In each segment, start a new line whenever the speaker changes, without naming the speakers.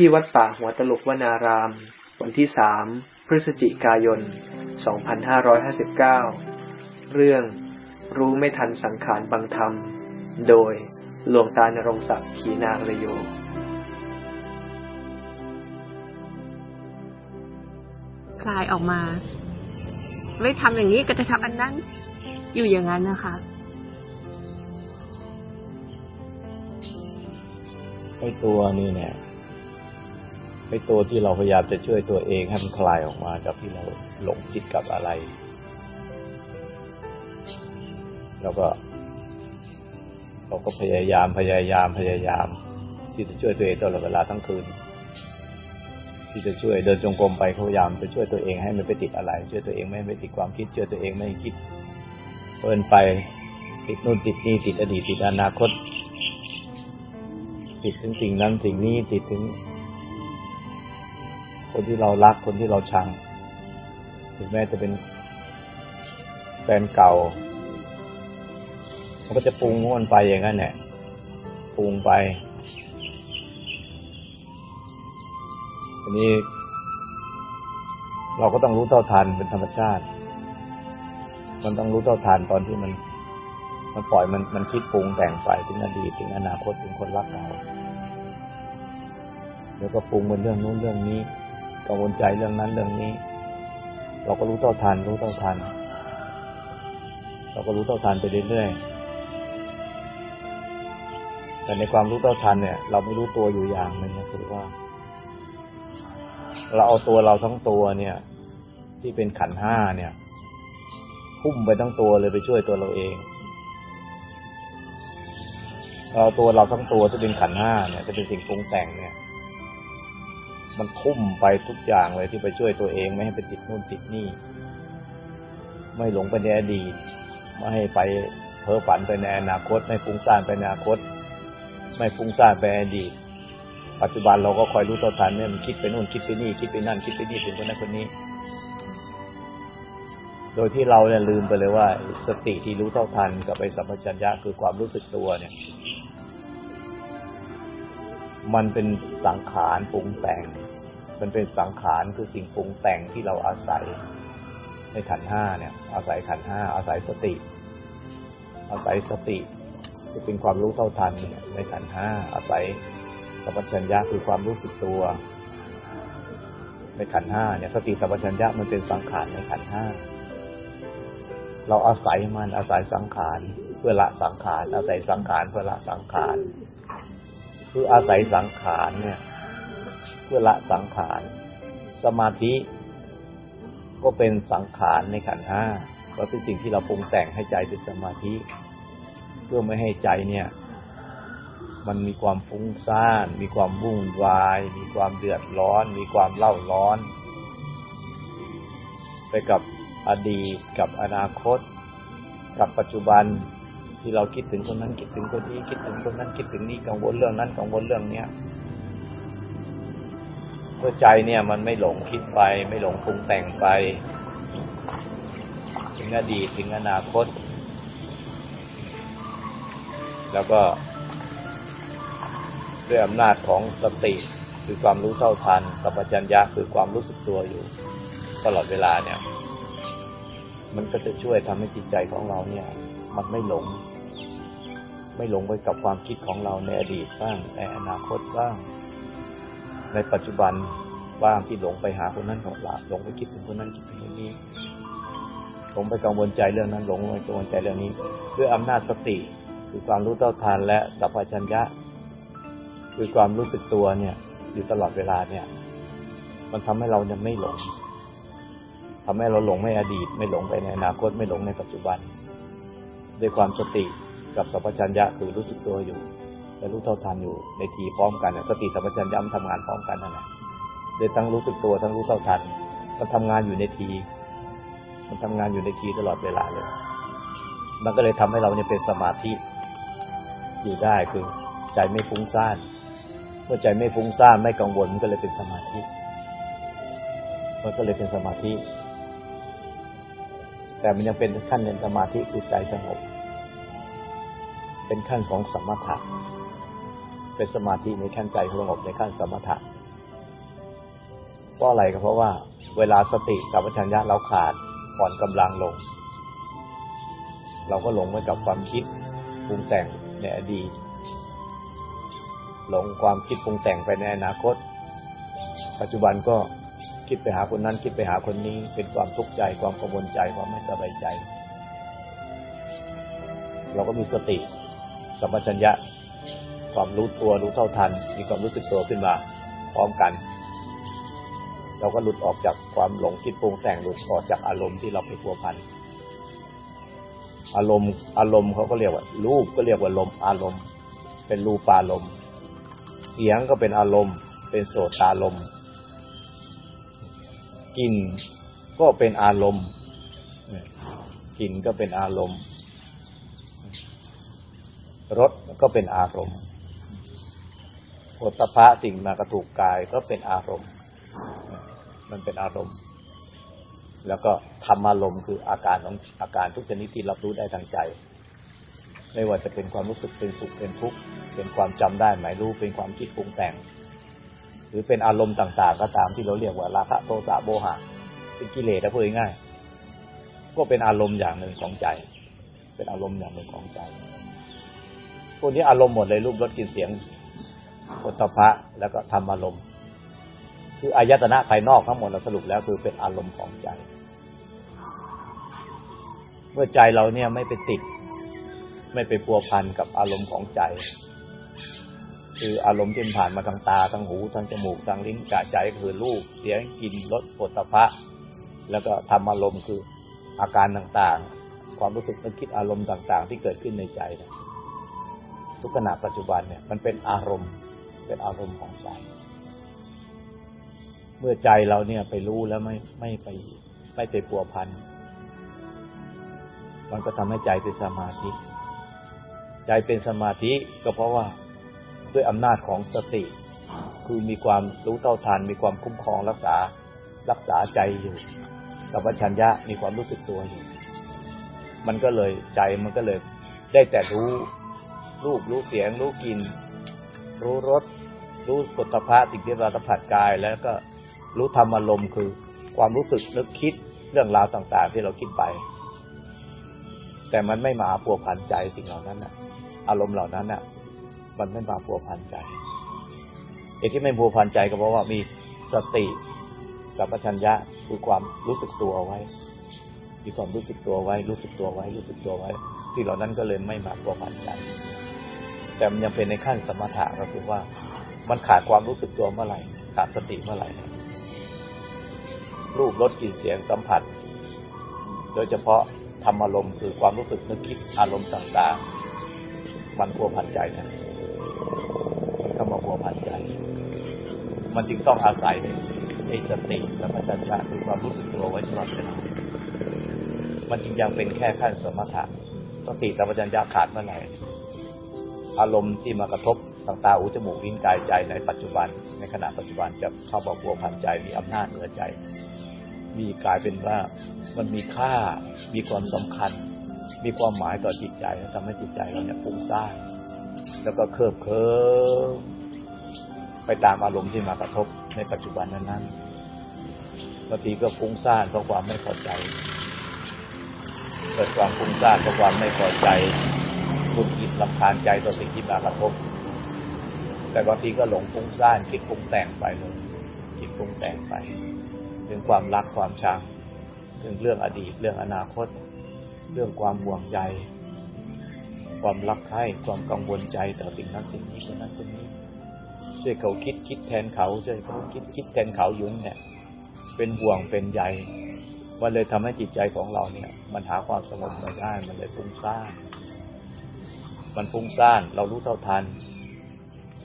ที่วัดป่าหัวตลุกวนาราม วันที่สามพฤศจิกายน 2559 เรื่องรู้ไม่ทันสังขารบางธรรม โดยหลวงตานรงศักดิ์ขีนารโย
คลายออกมา ไม่ทำอย่างนี้ก็จะทำอันนั้น อยู่อย่างนั้นนะคะ
ไอ้ตัวนี่เนี่ย ไอ้ตัวที่เราพยายามจะช่วยตัวเองให้มันคลายออกมาจากที่เราหลงจิตกับอะไรแล้วก็ เราก็พยายามพยายามพยายาม ที่จะช่วยตัวเองตลอดเวลาทั้งคืน ที่จะช่วยเดินจงกรมไปพยายามจะช่วยตัวเองให้ไม่ไปติดอะไร ช่วยตัวเองไม่ไปติดความคิดช่วยตัวเองไม่คิดเพลินไปติดนู่นติดนี่ติดอดีตติดอนาคต ติดถึงสิ่งนั้นสิ่งนี้ติดถึง คนที่เรารักคนที่เราชังถึงแม้จะเป็นแฟนเก่ามันก็จะปรุงมันไปอย่างนั้นแหละปรุงไปทีนี้ เราก็ต้องรู้เท่าทันเป็นธรรมชาติ มันต้องรู้เท่าทันตอนที่มัน มันปล่อยมันมันคิดปรุงแต่งไปถึงอดีตถึงอนาคตถึงคนรักเราแล้วก็ปรุงเป็นเรื่องนู้นเรื่องนี้ กังวลใจเรื่องนั้นเรื่องนี้ เราก็รู้เท่าทัน รู้เท่าทัน เราก็รู้เท่าทันไปเรื่อยๆแต่ในความรู้เท่าทันเนี่ย เราไม่รู้ตัวอยู่อย่างหนึ่งนะคือว่า เราเอาตัวเราทั้งตัวเนี่ย ที่เป็นขันห้าเนี่ยพุ่มไปทั้งตัวเลยไปช่วยตัวเราเองเราตัวเราทั้งตัวที่เป็นขันห้าเนี่ยจะเป็นสิ่งปรุงแต่งเนี่ย มันทุ่มไปทุกอย่างเลยที่ไปช่วยตัวเอง ไม่ให้ไปติดนู่นติดนี่ ไม่หลงไปในอดีตไม่ให้ไปเพ้อฝันไปในอนาคต ไม่ฟุ้งซ่านไปในอนาคต ไม่ฟุ้งซ่านไปอดีต ปัจจุบันเราก็คอยรู้ตัวทันเนี่ยมันคิดไปนู่นคิดไปนี่คิดไปนั่นคิดไปนี่ถึงคนนั้นคนนี้ โดยที่เราเนี่ยลืมไปเลยว่า สติที่รู้เท่าทันกับไปสัมปชัญญะคือความรู้สึกตัวเนี่ยมันเป็นสังขารปรุงแต่ง มันเป็นสังขารคือสิ่งปรุงแต่งที่เราอาศัย ในขันห้าเนี่ย อาศัยขันห้าอาศัยสติ อาศัยสติที่เป็นความรู้เท่าทันในขันห้าอาศัยสัมปชัญญะคือความรู้สึกตัวในขันห้าเนี่ยสติสัมปชัญญะมันเป็นสังขารในขันห้าเราอาศัยมันอาศัยสังขารเพื่อละสังขารอาศัยสังขารเพื่อละสังขารคืออาศัยสังขารเนี่ย เพื่อละสังขาร สมาธิก็เป็นสังขารในขันห้าก็เป็นสิ่งที่เราปรุงแต่งให้ใจเป็นสมาธิ เพื่อไม่ให้ใจเนี่ย มันมีความฟุ้งซ่าน มีความวุ่นวาย มีความเดือดร้อน มีความเล่าร้อน ไปกับอดีตกับอนาคต กับปัจจุบันที่เราคิดถึงคนนั้นคิดถึงคนนี้คิดถึงคนนั้นคิดถึงนี้กังวลเรื่องนั้นกังวลเรื่องเนี้ย เมื่อใจเนี่ย มันไม่หลงคิดไป ไม่หลงปรุงแต่งไป ถึงอดีตถึงอนาคต แล้วก็ด้วยอำนาจของสติคือความรู้เท่าทันสัพพัญญะคือความรู้สึกตัวอยู่ ตลอดเวลาเนี่ย มันก็จะช่วยทำให้จิตใจของเราเนี่ย มันไม่หลง ไม่หลงไปกับความคิดของเราในอดีตบ้างในอนาคตบ้าง ในปัจจุบันบ้างที่หลงไปหาคนนั้นของเราหลงไปคิดถึงคนนั้นคิดถึงคนนี้หลงไปกังวลใจเรื่องนั้นหลงไปกังวลใจเรื่องนี้ ด้วยอำนาจสติคือความรู้เท่าทันและสัพพัญญะ คือความรู้สึกตัวเนี่ย อยู่ตลอดเวลาเนี่ย มันทำให้เรายังไม่หลงทำให้เราหลงไม่อดีต ไม่หลงไปในอนาคตไม่หลงในปัจจุบัน ด้วยความสติกับสัพพัญญะคือรู้สึกตัวอยู่ และรู้เท่าทันอยู่ในทีพร้อมกันสติสัมปชัญญะมันทำงานพร้อมกันนั่นแหละโดยทั้งรู้สึกตัวทั้งรู้เท่าทัน มันทำงานอยู่ในที มันทำงานอยู่ในทีตลอดเวลาเลย มันก็เลยทำให้เราเนี่ยเป็นสมาธิอยู่ได้คือใจไม่ฟุ้งซ่านเมื่อใจไม่ฟุ้งซ่านไม่กังวลมันก็เลยเป็นสมาธิมันก็เลยเป็นสมาธิ แต่มันยังเป็นขั้นในสมาธิคือใจสงบเป็นขั้นของสมถะ เป็นสมาธิในขั้นใจสงบในขั้นสมถะเพราะอะไรก็เพราะว่า เวลาสติสัมปชัญญะเราขาดผ่อนกำลังลง เราก็หลงไปกับความคิดปรุงแต่งในอดีตหลงความคิดปรุงแต่งไปในอนาคต ปัจจุบันก็คิดไปหาคนนั้นคิดไปหาคนนี้เป็นความทุกข์ใจความกังวลใจความไม่สบายใจ เราก็มีสติสัมปชัญญะ ความรู้ตัวรู้เท่าทัน มีความรู้สึกตัวขึ้นมา พร้อมกัน เราก็หลุดออกจากความหลงคิดปรุงแต่งหลุดออกจากอารมณ์ที่เราไปพัวพันอารมณ์อารมณ์เขาก็เรียกว่า รูปก็เรียกว่าลมอารมณ์ เป็นรูปารมณ์ เสียงก็เป็นอารมณ์ เป็นโสตารมณ์กลิ่นก็เป็นอารมณ์กลิ่นก็เป็นอารมณ์รสก็เป็นอารมณ์ โผฏฐะสิ่งมากระถูกกายก็เป็นอารมณ์ มันเป็นอารมณ์ แล้วก็ธรรมารมณ์คืออาการของอาการทุกชนิดที่รับรู้ได้ทางใจ ไม่ว่าจะเป็นความรู้สึกเป็นสุขเป็นทุกข์เป็นความจำได้หมายรู้เป็นความคิดปรุงแต่ง หรือเป็นอารมณ์ต่าง ๆ ก็ตามที่เราเรียกว่าราคะโทสะโมหะเป็นกิเลสถ้าพูดง่ายก็เป็นอารมณ์อย่างหนึ่งของใจ เป็นอารมณ์อย่างหนึ่งของใจพวกนี้อารมณ์หมดเลยรูปรสกลิ่นเสียง ปุถะแล้วก็ทำอารมณ์ คืออายตนะภายนอกทั้งหมดเราสรุปแล้วคือเป็นอารมณ์ของใจ เมื่อใจเราเนี่ยไม่ไปติด ไม่ไปพัวพันกับอารมณ์ของใจ คืออารมณ์ที่ผ่านมาทางตาทางหูทางจมูกทางลิ้นกะใจคือรูปเสียงกลิ่นรสปฐพะ แล้วก็ทำอารมณ์คืออาการต่างๆ ความรู้สึกนึกคิดอารมณ์ต่าง ๆ ที่เกิดขึ้นในใจนะทุกขณะปัจจุบันเนี่ยมันเป็นอารมณ์ เป็นอารมณ์ของใจ เมื่อใจเราเนี่ยไปรู้แล้วไม่ไม่ไปไม่ไปปัวพัน มันก็ทำให้ใจเป็นสมาธิ ใจเป็นสมาธิก็เพราะว่าด้วยอำนาจของสติ คือมีความรู้เท่าทันมีความคุ้มครองรักษารักษาใจอยู่สัพชัญญะมีความรู้สึกตัวอยู่ มันก็เลยใจมันก็เลยได้แต่รู้รูปรู้เสียง รู้กลิ่นรู้รส รู้กฏภะสิ่งที่เราสัมผัสกาย แล้วก็รู้ธรรมอารมณ์คือ ความรู้สึกนึกคิดเรื่องราวต่างๆ ที่เราคิดไป แต่มันไม่มาปัวพันใจสิ่งเหล่านั้นนะอารมณ์เหล่านั้นนะมันไม่มาพัวพันใจเหตุที่ไม่พัวพันใจก็เพราะว่ามีสติสัมปชัญญะคือความรู้สึกตัวไว้มีความรู้สึกตัวไว้ รู้สึกตัวไว้ รู้สึกตัวไว้ ที่เหล่านั้นก็เลยไม่มาพัวพันใจแต่มันยังเป็นในขั้นสมถะก็คือว่า มันขาดความรู้สึกตัวเมื่อไหร่ ขาดสติเมื่อไหร่รูปรสกลิ่นเสียงสัมผัส โดยเฉพาะธรรมอารมณ์คือความรู้สึกนึกคิดอารมณ์ต่างๆ มันพัวพันใจนะเข้ามาพัวพันใจ มันจึงต้องอาศัยในสติและปัญญาคือความรู้สึกตัวไว้ตลอดเวลามันจึงยังเป็นแค่ขั้นสมถะสติสัมปชัญญะขาดเมื่อไหร่อารมณ์ที่มากระทบ ทางตาหูจมูกลิ้นกายใจในปัจจุบัน ในขณะปัจจุบันจะเข้ามาพัวพันใจมีอำนาจเหนือใจ มีกลายเป็นว่ามันมีค่ามีความสำคัญ มีความหมายต่อจิตใจทำให้จิตใจเราเนี่ยฟุ้งซ่านแล้วก็เคลิบเคลิมไปตามอารมณ์ที่มากระทบในปัจจุบันนั้นๆบางทีก็ฟุ้งซ่านเพราะความไม่พอใจเกิดความฟุ้งซ่านเพราะความไม่พอใจคุณคิดลำคาญใจต่อสิ่งที่มากระทบ แต่บางทีก็หลงฟุ้งซ่านคิดฟุ้งแต่งไปเลยคิดฟุ้งแต่งไปเรื่องความรักความชังเรื่องเรื่องอดีตเรื่องอนาคต เรื่องความห่วงใยความรักใคร่ความกังวลใจต่อสิ่งนั้นสิ่งนี้คนนั้นคนนี้ช่วยเขาคิดคิดแทนเขาช่วยเขาคิดคิดแทนเขาอยู่เนี่ยเป็นห่วงเป็นใยมันเลยทำให้จิตใจของเราเนี่ย มันหาความสงบไม่ได้ มันเลยฟุ้งซ่าน มันฟุ้งซ่าน เรารู้เท่าทัน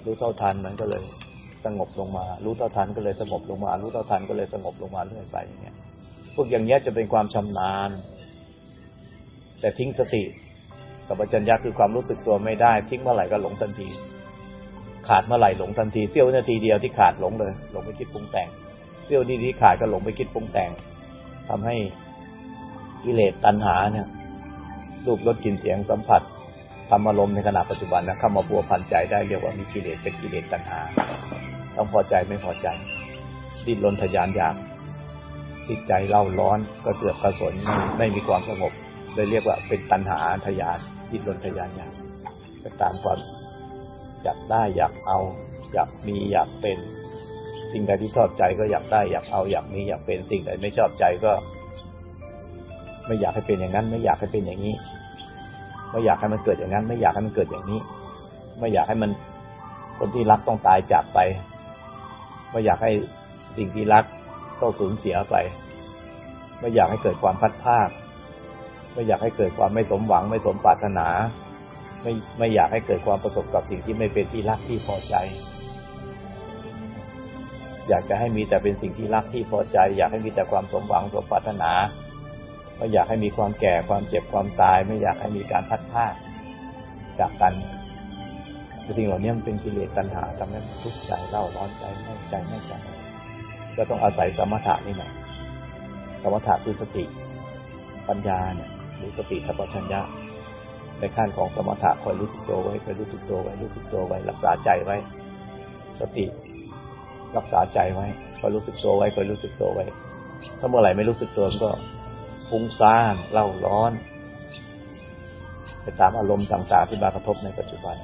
รู้เท่าทันมันก็เลยสงบลงมา รู้เท่าทันก็เลยสงบลงมา รู้เท่าทันก็เลยสงบลงมาเรื่อยไปอย่างเงี้ย พวกอย่างเงี้ยจะเป็นความชำนาญ แต่ทิ้งสติสัมปชัญญะคือความรู้สึกตัวไม่ได้ ทิ้งเมื่อไหร่ก็หลงทันที ขาดเมื่อไหร่หลงทันทีเสี้ยวนาทีเดียวที่ขาดหลงเลย หลงไปคิดปรุงแต่งเสี้ยวนี้ที่ขาดก็หลงไปคิดปรุงแต่งทำให้กิเลสตัณหาเนี่ยรูปรสกลิ่นเสียงสัมผัส ทำอารมณ์ในขณะปัจจุบันนะเข้ามาพัวพันใจได้เรียกว่ามีกิเลสเป็นกิเลสตัณหาต้องพอใจไม่พอใจดิ้นรนทยานอยากจิตใจเล่าร้อนกระเสือกกระสนไม่ไม่มีความสงบเลยเรียกว่าเป็นตัณหาทยานดิ้นรนทยานอยากไปตามความอยากได้อยากเอา อยากมีอยากเป็น สิ่งใดที่ชอบใจก็อยากได้อยากเอาอยากมีอยากเป็นสิ่งใดไม่ชอบใจก็ ไม่อยากให้เป็นอย่างนั้น ไม่อยากให้เป็นอย่างนี้ ไม่อยากให้มันเกิดอย่างนั้น ไม่อยากให้มันเกิดอย่างนี้ ไม่อยากให้มันคนที่รักต้องตายจากไป ไม่อยากให้สิ่งที่รักต้องสูญเสียไป ไม่อยากให้เกิดความพัดภาคไม่อยากให้เกิดความไม่สมหวัง ไม่สมปรารถนา ไม่ไม่อยากให้เกิดความประสบกับสิ่งที่ไม่เป็นที่รักที่พอใจ อยากจะให้มีแต่เป็นสิ่งที่รักที่พอใจ อยากให้มีแต่ความสมหวังสมปรารถนา ไม่อยากให้มีความแก่ความเจ็บความตาย ไม่อยากให้มีการพัดพาคจากกันสิ่งเหล่านี้มันเป็นกิเลสตัณหาทำให้ทุกข์ใจเล่าร้อนใจไม่ใจไม่ใจก็ต้องอาศัยสมถะนี่แหละสมถะคือสติ ปัญญาเนี่ยหรือสติสัพพัญญะในขั้นของสมถะคอยรู้สึกตัวไว้คอยรู้สึกตัวไว้รู้สึกตัวไว้ รักษาใจไว้ สติ รักษาใจไว้คอยรู้สึกตัวไว้คอยรู้สึกตัวไว้ ถ้าเมื่อไหร่ไม่รู้สึกตัวก็ ฟุ้งซ่านเล่าร้อน ไปตามอารมณ์ต่างๆที่มากระทบในปัจจุบัน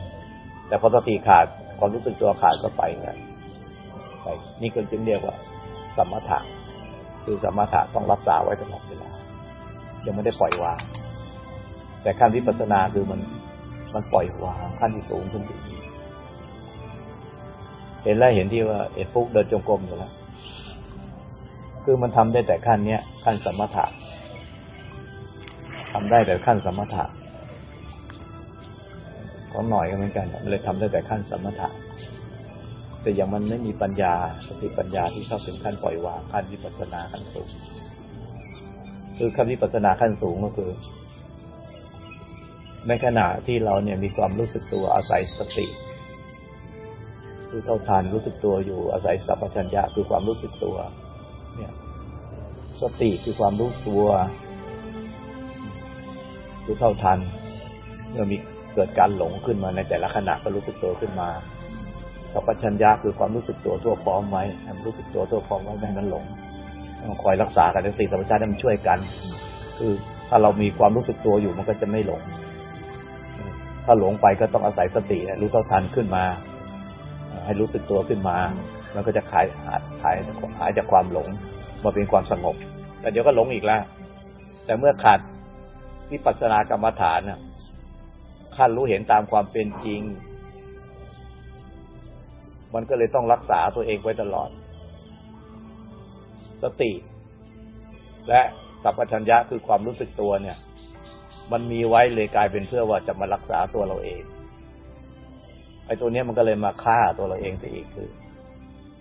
แต่พอสติขาดความรู้สึกตัวขาดก็ไปไงไปนี่ก็จึงเรียกว่า สมถะคือสมถะต้องรักษาไว้ตลอดเวลายังไม่ได้ปล่อยวาง แต่ขั้นวิปัสสนาคือมันมันปล่อยวางขั้นที่สูงขึ้นอีกเห็นแล้วเห็นที่ว่าเอฟุกเดินจงกรมอยู่แล้วคือมันทำได้แต่ขั้นเนี้ยขั้นสมถะ ทำได้แต่ขั้นสมถะของหน่อยก็เหมือนกันมันเลยทำได้แต่ขั้นสมถะ แต่ยังมันไม่มีปัญญาสติปัญญาที่เข้าถึงขั้นปล่อยวางขั้นวิปัสสนาขั้นสูง คือขั้นวิปัสสนาขั้นสูงก็คือ ในขณะที่เราเนี่ยมีความรู้สึกตัวอาศัยสติคือเท่าทานรู้สึกตัวอยู่อาศัยสัพพัญญะคือความรู้สึกตัว เนี่ย สติคือความรู้ตัว รู้เท่าทัน เมื่อมีเกิดการหลงขึ้นมาในแต่ละขณะก็รู้สึกตัวขึ้นมาสัพพัญญะคือความรู้สึกตัวทั่วพร้อมไว้ทำรู้สึกตัวทั่วพร้อมไว้ไม่ให้มันหลงต้องคอยรักษากันสติสัมปชัญญะมันช่วยกัน คือถ้าเรามีความรู้สึกตัวอยู่มันก็จะไม่หลง ถ้าหลงไปก็ต้องอาศัยสติรู้เท่าทันขึ้นมา ให้รู้สึกตัวขึ้นมา มันก็จะขายหายหายหายจากความหลงมาเป็นความสงบแต่เดี๋ยวก็หลงอีกแล้วแต่เมื่อขาด วิปัสสนากรรมฐานน่ะขั้นรู้เห็นตามความเป็นจริง มันก็เลยต้องรักษาตัวเองไว้ตลอด สติ และสัพพัญญะคือความรู้สึกตัวเนี่ย มันมีไว้เลยกลายเป็นเพื่อว่าจะมารักษาตัวเราเองไอ้ตัวนี้มันก็เลยมาฆ่าตัวเราเองไปอีกคือ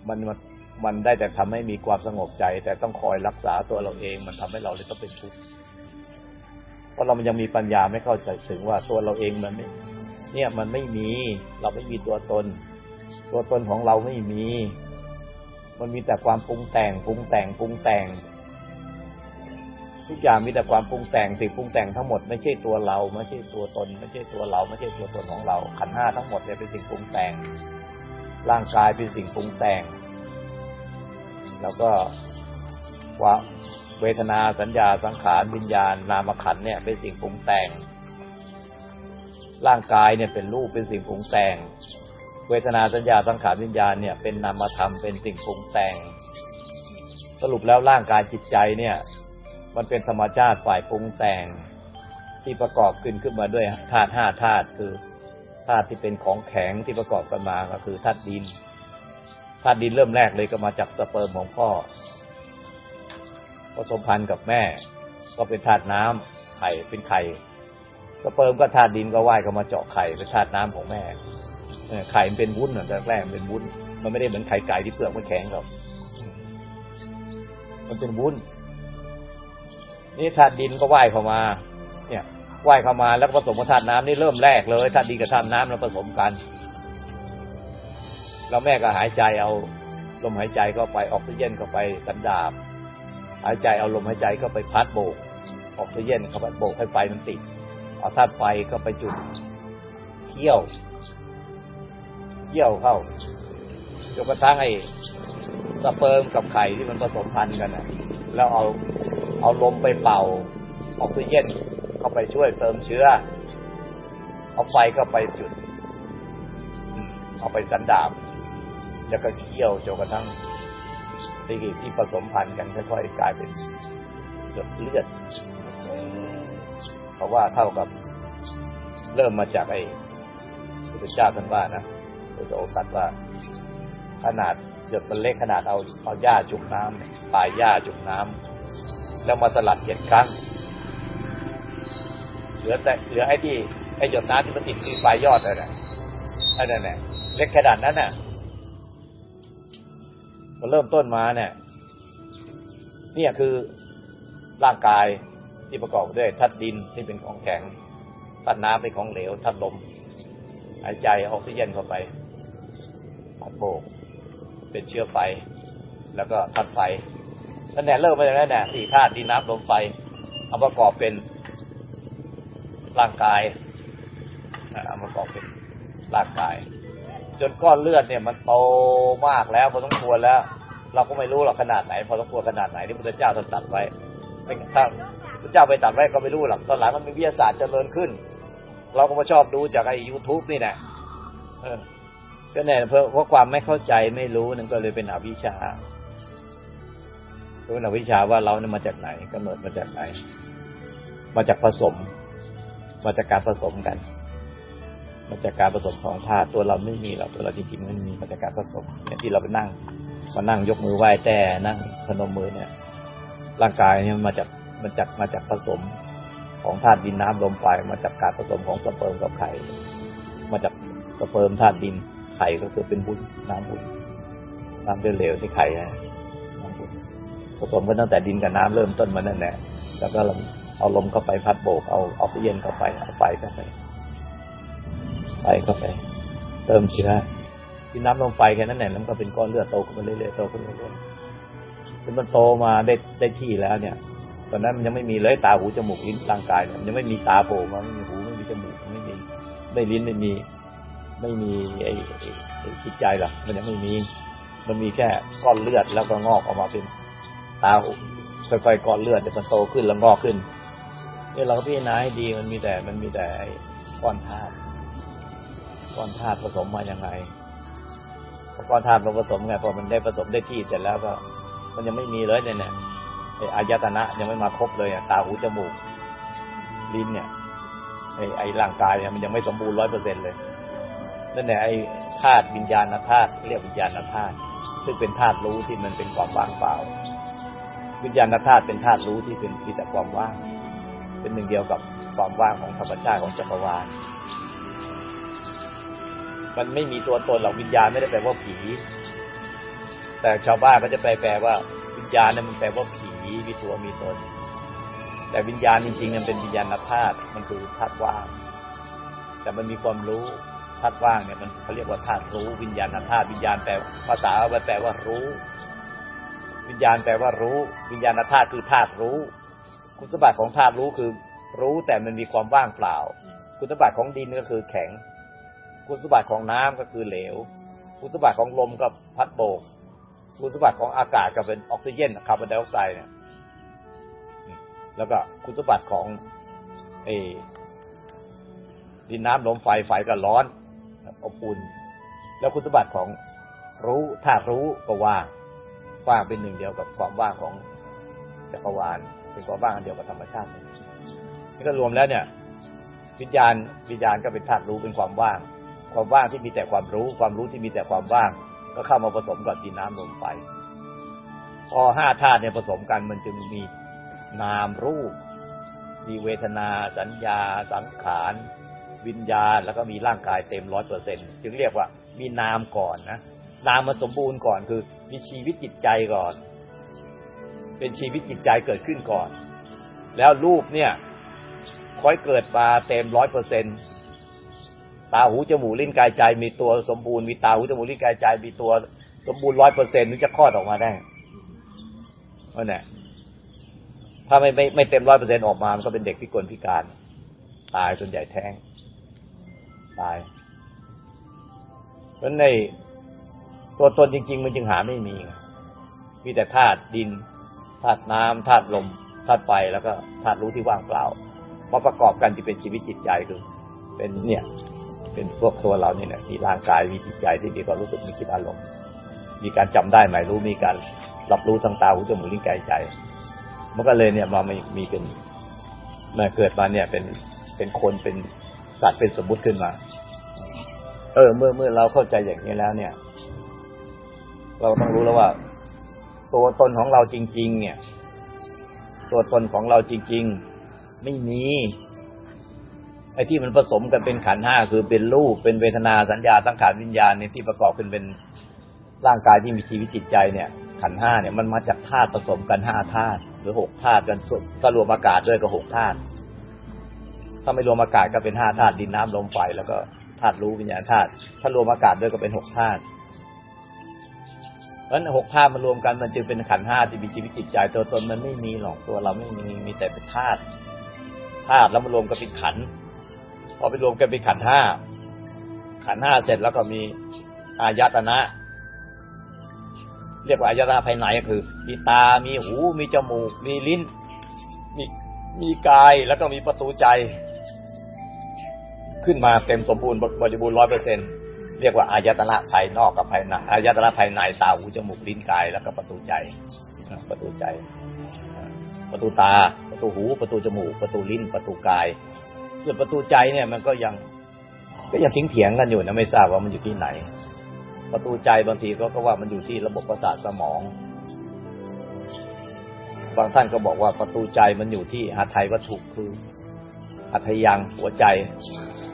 มันมันมันได้แต่ทำให้มีความสงบใจ แต่ต้องคอยรักษาตัวเราเอง มันทำให้เราเลยต้องเป็นทุกข์ เพราะเรามันยังมีปัญญาไม่เข้าใจถึงว่าตัวเราเองมันไม่เนี่ยมันไม่มี เราไม่มีตัวตน ตัวตนของเราไม่มี มันมีแต่ความปรุงแต่งปรุงแต่งปรุงแต่ง ทุกอย่างมีแต่ความปรุงแต่งสิ่งปรุงแต่งทั้งหมดไม่ใช่ตัวเรา ไม่ใช่ตัวตน ไม่ใช่ตัวเรา ไม่ใช่ตัวตนของเรา ขันห้าทั้งหมดเนี่ยเป็นสิ่งปรุงแต่ง ร่างกายเป็นสิ่งปรุงแต่ง แล้วก็ว่า เวทนาสัญญาสังขารวิญญาณ นามขันเนี่ย เป็นสิ่งปรุงแต่ง ร่างกายเนี่ยเป็นรูปเป็นสิ่งปรุงแต่ง เวทนาสัญญาสังขารวิญญาณเนี่ย เป็นนามธรรมเป็นสิ่งปรุงแต่ง สรุปแล้วร่างกายจิตใจเนี่ย มันเป็นธรรมชาติฝ่ายปรุงแต่ง ที่ประกอบขึ้นขึ้นมาด้วยธาตุห้าธาตุคือธาตุที่เป็นของแข็งที่ประกอบกันมาก็คือธาตุดินธาตุดินเริ่มแรกเลยก็มาจากสเปิร์มของพ่อ ผสมพันธุ์กับแม่ ก็เป็นธาตุน้ำไข่เป็นไข่สเปิร์มก็ธาตุดินก็ว่ายเข้ามาเจาะไข่เป็นธาตุน้ำของแม่ไข่มันเป็นวุ้นอะแรกๆเป็นวุ้น มันไม่ได้เหมือนไข่ไก่ที่เปลือกมันแข็งหรอกมันเป็นวุ้น นี่ธาตุดินก็ว่ายเข้ามา เนี่ยว่ายเข้ามาแล้วผสมกับธาตุน้ำนี่เริ่มแรกเลยธาตุดินกับธาตุน้ำเราผสมกัน แล้วแม่ก็หายใจเอาลมหายใจเข้าไปออกซิเจนเข้าไปสันดาบ หายใจเอาลมหายใจก็ไปพัดโบกออกซิเจนเข้าไปโบกให้ไฟมันติดเอาธาตุไฟก็ไปจุดเที่ยวเที่ยวเข้าจนกระทั่งไอ้สเปิร์มกับไข่ที่มันผสมพันธุ์กันนะแล้วเอาเอาลมไปเป่าออกซิเจนเข้าไปช่วยเติมเชื้อ เอาไฟเข้าไปจุด เอาไปสันดาบแล้วก็เคี่ยวจนกระทั่ง ที่ที่ผสมพันธุ์กันค่อยๆกลายเป็นเลือดเลือดเพราะว่าเท่ากับเริ่มมาจากไอ้พระเจ้าท่านว่านะพระโอตัดว่าขนาดหยดมันเล็กขนาดเอาเอาหญ้าจุ่มน้ำปลายหญ้าจุ่มน้ำแล้วมาสลัดเจ็ดครั้งเหลือแต่เหลือไอ้ที่ไอ้หยดน้ำที่มันติดที่ปลายยอดนั่นแหละอันนั้นแหละเล็กขนาดนั้นน่ะ มันเริ่มต้นมาเนี่ย เนี่ยคือร่างกายที่ประกอบด้วยธาตุดินที่เป็นของแข็งธาตุน้ำเป็นของเหลวธาตุลมหายใจออกซิเจนเข้าไปธาตุโบก เป็นเชื้อไฟ แล้วก็ธาตุไฟนั่นแหละเริ่มมาจากนั้นแหละสี่ธาตุดินน้ำลมไฟเอาประกอบเป็นร่างกายเอาประกอบเป็นร่างกาย จนก้อนเลือดเนี่ยมันโตมากแล้วพอสมควรแล้ว เราก็ไม่รู้หรอกขนาดไหน พอสมควรขนาดไหนที่พระเจ้าท่านตัดไว้ถ้าพระเจ้าไปตัดไว้ก็ไม่รู้หรอกตอนหลังมันมีวิทยาศาสตร์เจริญขึ้น เราก็มาชอบดูจากไอ้ยูทูบนี่แหละก็เนี่ยเพราะเพราะความไม่เข้าใจไม่รู้นั่นก็เลยเป็นอวิชชารู้อวิชชาว่าเราเนี่ยมาจากไหนกำเนิดมาจากไหน มาจากผสม มาจากการผสมกัน มาจากการผสมของธาตุตัวเราไม่มีหรอกตัวเราจริงๆไม่มีมาจากการผสมเนี่ยที่เราไปนั่งมานั่งยกมือไหว้แต่นั่งพนมมือเนี่ย ร่างกายเนี่ยมาจากมาจากมาจากผสมของธาตุดินน้ำลมไฟมาจากการผสมของสเปิร์มกับไข่ มาจากสเปิร์มธาตุดินไข่ก็คือเป็นบุญน้ำบุญน้ำเดือดเหลวที่ไข่นะน้ำบุญผสมกันตั้งแต่ดินกับน้ำเริ่มต้นมานั่นแหละแล้วก็เอาลมเข้าไปพัดโบกเอาออกซิเจนเข้าไปเอาไฟเข้าไป ไฟเข้าไป เติมเชื้อที่น้ำลมไฟแค่นั้นแหละแล้วก็เป็นก้อนเลือดโตขึ้นมาเรื่อยๆโตขึ้นเรื่อยๆจนมันโตมาได้ได้ที่แล้วเนี่ย ตอนนั้นมันยังไม่มีเลยตาหูจมูกลิ้นร่างกายมันยังไม่มีตาโผล่มาไม่มีหูไม่มีจมูกไม่มีไม่ลิ้นไม่มีไม่มีไอ้จิตใจหรอกมันยังไม่มี มันมีแค่ก้อนเลือดแล้วก็งอกออกมาเป็นตาหูค่อยๆก้อนเลือดเดี๋ยวมันโตขึ้นแล้วงอกขึ้นนี่เราก็พิจารณาให้ดีมันมีแต่มันมีแต่ก้อนธาตุ ก้อนธาตุผสมมาอย่างไงพอก้อนธาตุมาผสมไงพอมันได้ผสมได้ที่เสร็จแล้วก็ มันยังไม่มีเลยเนี่ยเนี่ยไอ้อายตนะยังไม่มาครบเลยตาหูจมูกลิ้นเนี่ยไอ้ไอ้ร่างกายเนี่ยมันยังไม่สมบูรณ์ร้อยเปอร์เซ็นเลยนั่นแหละไอ้ธาตุวิญญาณธาตุเรียกวิญญาณธาตุซึ่งเป็นธาตุรู้ที่มันเป็นความว่างเปล่า วิญญาณธาตุเป็นธาตุรู้ที่เป็นมีแต่ความว่าง เป็นหนึ่งเดียวกับความว่างของธรรมชาติของจักรวาล มันไม่มีตัวตนหรอกวิญญาณไม่ได้แปลว่าผี แต่ชาวบ้านก็จะแปลแปลว่าวิญญาณนั้นมันแปลว่าผีมีตัวมีตน แต่วิญญาณจริงๆมันเป็นวิญญาณธาตุมันคือธาตุว่าง แต่มันมีความรู้ธาตุว่างเนี่ยมันเขาเรียกว่าธาตุรู้วิญญาณธาตุวิญญาณแปลภาษาแปลว่ารู้ วิญญาณแปลว่ารู้ วิญญาณธาตุคือธาตุรู้ คุณสมบัติของธาตุรู้คือรู้แต่มันมีความว่างเปล่า คุณสมบัติของดินก็คือแข็ง คุณสมบัติของน้ำก็คือเหลว คุณสมบัติของลมก็พัดโบก คุณสมบัติของอากาศก็เป็นออกซิเจนคาร์บอนไดออกไซด์เนี่ยแล้วก็คุณสมบัติของเอดินน้ำลมไฟไฟก็ร้อนอบอุ่นแล้วคุณสมบัติของรู้ธาตรู้ก็ว่างว่างเป็นหนึ่งเดียวกับความว่างของจักรวาลเป็นความว่างอันเดียวกับธรรมชาตินี่ก็รวมแล้วเนี่ย วิญญาณวิญญาณก็เป็นธาตุรู้เป็นความว่าง ความว่างที่มีแต่ความรู้ ความรู้ที่มีแต่ความว่าง ก็เข้ามาผสมกับดินน้ำลมไฟพอห้าธาตุเนี่ยผสมกันมันจึงมีนามรูป มีเวทนา สัญญา สังขารวิญญาณแล้วก็มีร่างกายเต็มร้อยเปอร์เซ็นจึงเรียกว่ามีนามก่อนนะนามมันสมบูรณ์ก่อนคือ มีชีวิตจิตใจก่อน เป็นชีวิตจิตใจเกิดขึ้นก่อน แล้วรูปเนี่ยค่อยเกิดมาเต็มร้อยเปอร์เซ็น ตาหูจมูกลิ้นกายใจมีตัวสมบูรณ์มีตาหูจมูกลิ้นกายใจมีตัวสมบูรณ์ร้อยเปอร์เซ็นต์ถึงจะคลอดออกมาได้นั่นแหละถ้าไม่ไม่ไม่เต็มร้อยเปอร์เซ็นต์ออกมา มันก็เป็นเด็กพิกลพิการ ตายส่วนใหญ่แท้ง ตาย เพราะในตัวตนจริง ๆ มันจึงหาไม่มี มีแต่ธาตุดินธาตุน้ำธาตุลมธาตุไฟแล้วก็ธาตุรู้ที่ว่างเปล่ามาประกอบกันที่เป็นชีวิตจิตใจคือ เป็นเนี่ย เป็นพวกตัวเราเนี่ยมีร่างกายมีจิตใจที่มีความรู้สึกมีคิดอารมณ์ มีการจำได้หมายรู้มีการรับรู้ทางตาหูจมูกลิ้นกายใจ มันก็เลยเนี่ยมามีมีเป็นมาเกิดมาเนี่ยเป็นเป็นคนเป็นสัตว์เป็นสมมุติขึ้นมา เออ เมื่อเมื่อเราเข้าใจอย่างนี้แล้ว เนี่ย เราต้องรู้แล้วว่า ตัวตนของเราจริง ๆ เนี่ย ตัวตนของเราจริง ๆ ไม่มี ไอ้ที่มันผสมกันเป็นขันห้าคือเป็นรูปเป็นเวทนาสัญญาตั้งขานวิญญาณเนี่ยที่ประกอบขึ้นเป็นร่างกายที่มีชีวิตจิตใจเนี่ย ขันห้าเนี่ยมันมาจากธาตุผสมกันห้าธาตุหรือหกธาตุกันสุดถ้ารวมอากาศด้วยก็หกธาตุถ้าไม่รวมอากาศก็เป็นห้าธาตุดินน้ำลมไฟแล้วก็ธาตุรู้วิญญาณธาตุถ้ารวมอากาศด้วยก็เป็นหกธาตุเพราะฉะนั้นหกธาตุมารวมกันมันจึงเป็นขันห้าที่มีชีวิตจิตใจตัวตนมันไม่มีหรอกตัวเราไม่มีมีแต่เป็นธาตุธาตุแล้วมารวมกันเป็นขัน พอไปรวมกันเป็นขันห้า ขันห้าเสร็จแล้วก็มีอายตนะ เรียกว่าอายตนะภายในก็คือ มีตา มีหู มีจมูก มีลิ้น มีมีกายแล้วก็มีประตูใจ ขึ้นมาเต็มสมบูรณ์บริบูรณ์ร้อยเปอร์เซ็นเรียกว่าอายตนะภายนอกกับภายในอายตนะภายในตาหูจมูกลิ้นกายแล้วก็ประตูใจ ประตูใจ ประตูตา ประตูหู ประตูจมูก ประตูลิ้น ประตูกาย ส่วนประตูใจเนี่ยมันก็ยังก็ยังทิ้งเถียงกันอยู่นะไม่ทราบว่ามันอยู่ที่ไหน ประตูใจบางทีก็ก็ว่ามันอยู่ที่ระบบประสาทสมอง บางท่านก็บอกว่าประตูใจมันอยู่ที่หาไทยวัตถุคืออัธยังหัวใจ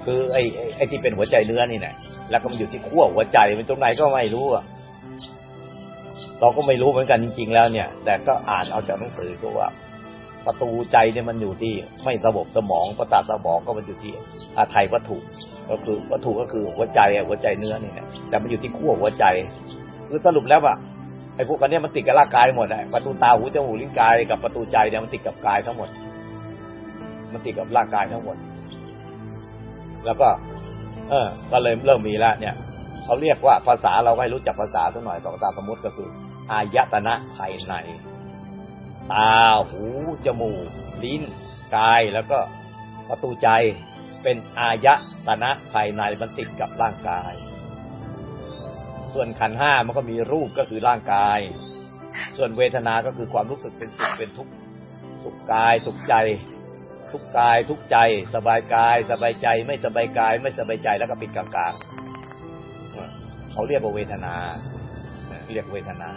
คือไอ้ไอ้ที่เป็นหัวใจเนื้อนี่แหละแล้วก็มันอยู่ที่ขั้วหัวใจมันตรงไหนก็ไม่รู้อะเราก็ไม่รู้เหมือนกันจริง ๆ แล้วเนี่ย แต่ก็อ่านเอาจากหนังสือก็ว่า ประตูใจเนี่ยมันอยู่ที่ไม่ระบบสมองประสาทสมองก็มันอยู่ที่อาไทยวัตถุ ก็คือวัตถุก็คือหัวใจอะหัวใจเนื้อเนี่แหละแต่มันอยู่ที่ขั้วหัวใจคือสรุปแล้วอะไอ้พวกกันเนี้ยมันติดกับร่างกายหมดอะประตูตาหูจมูกลิ้นกายกับประตูใจเนี่ยมันติดกับกายทั้งหมด มันติดกับร่างกายทั้งหมด แล้วก็ เออ ก็เลยเริ่มมีแล้วเนี่ยเขาเรียกว่าภาษาเราให้รู้จักภาษาสักหน่อยต่อตาสมมติก็คืออายตนะภายใน ตา หู จมูก ลิ้น กาย แล้วก็ประตูใจเป็นอายตนะภายในมันติดกับร่างกาย ส่วนขันห้ามันก็มีรูปก็คือร่างกาย ส่วนเวทนา ก็คือความรู้สึกเป็นสุขเป็นทุกข์ สุขกาย สุขใจ ทุกกาย ทุกใจ สบายกาย สบายใจ ไม่สบายกาย ไม่สบายใจ แล้วก็ปิดกลางๆเขาเรียกว่าเวทนา เรียกเวทนา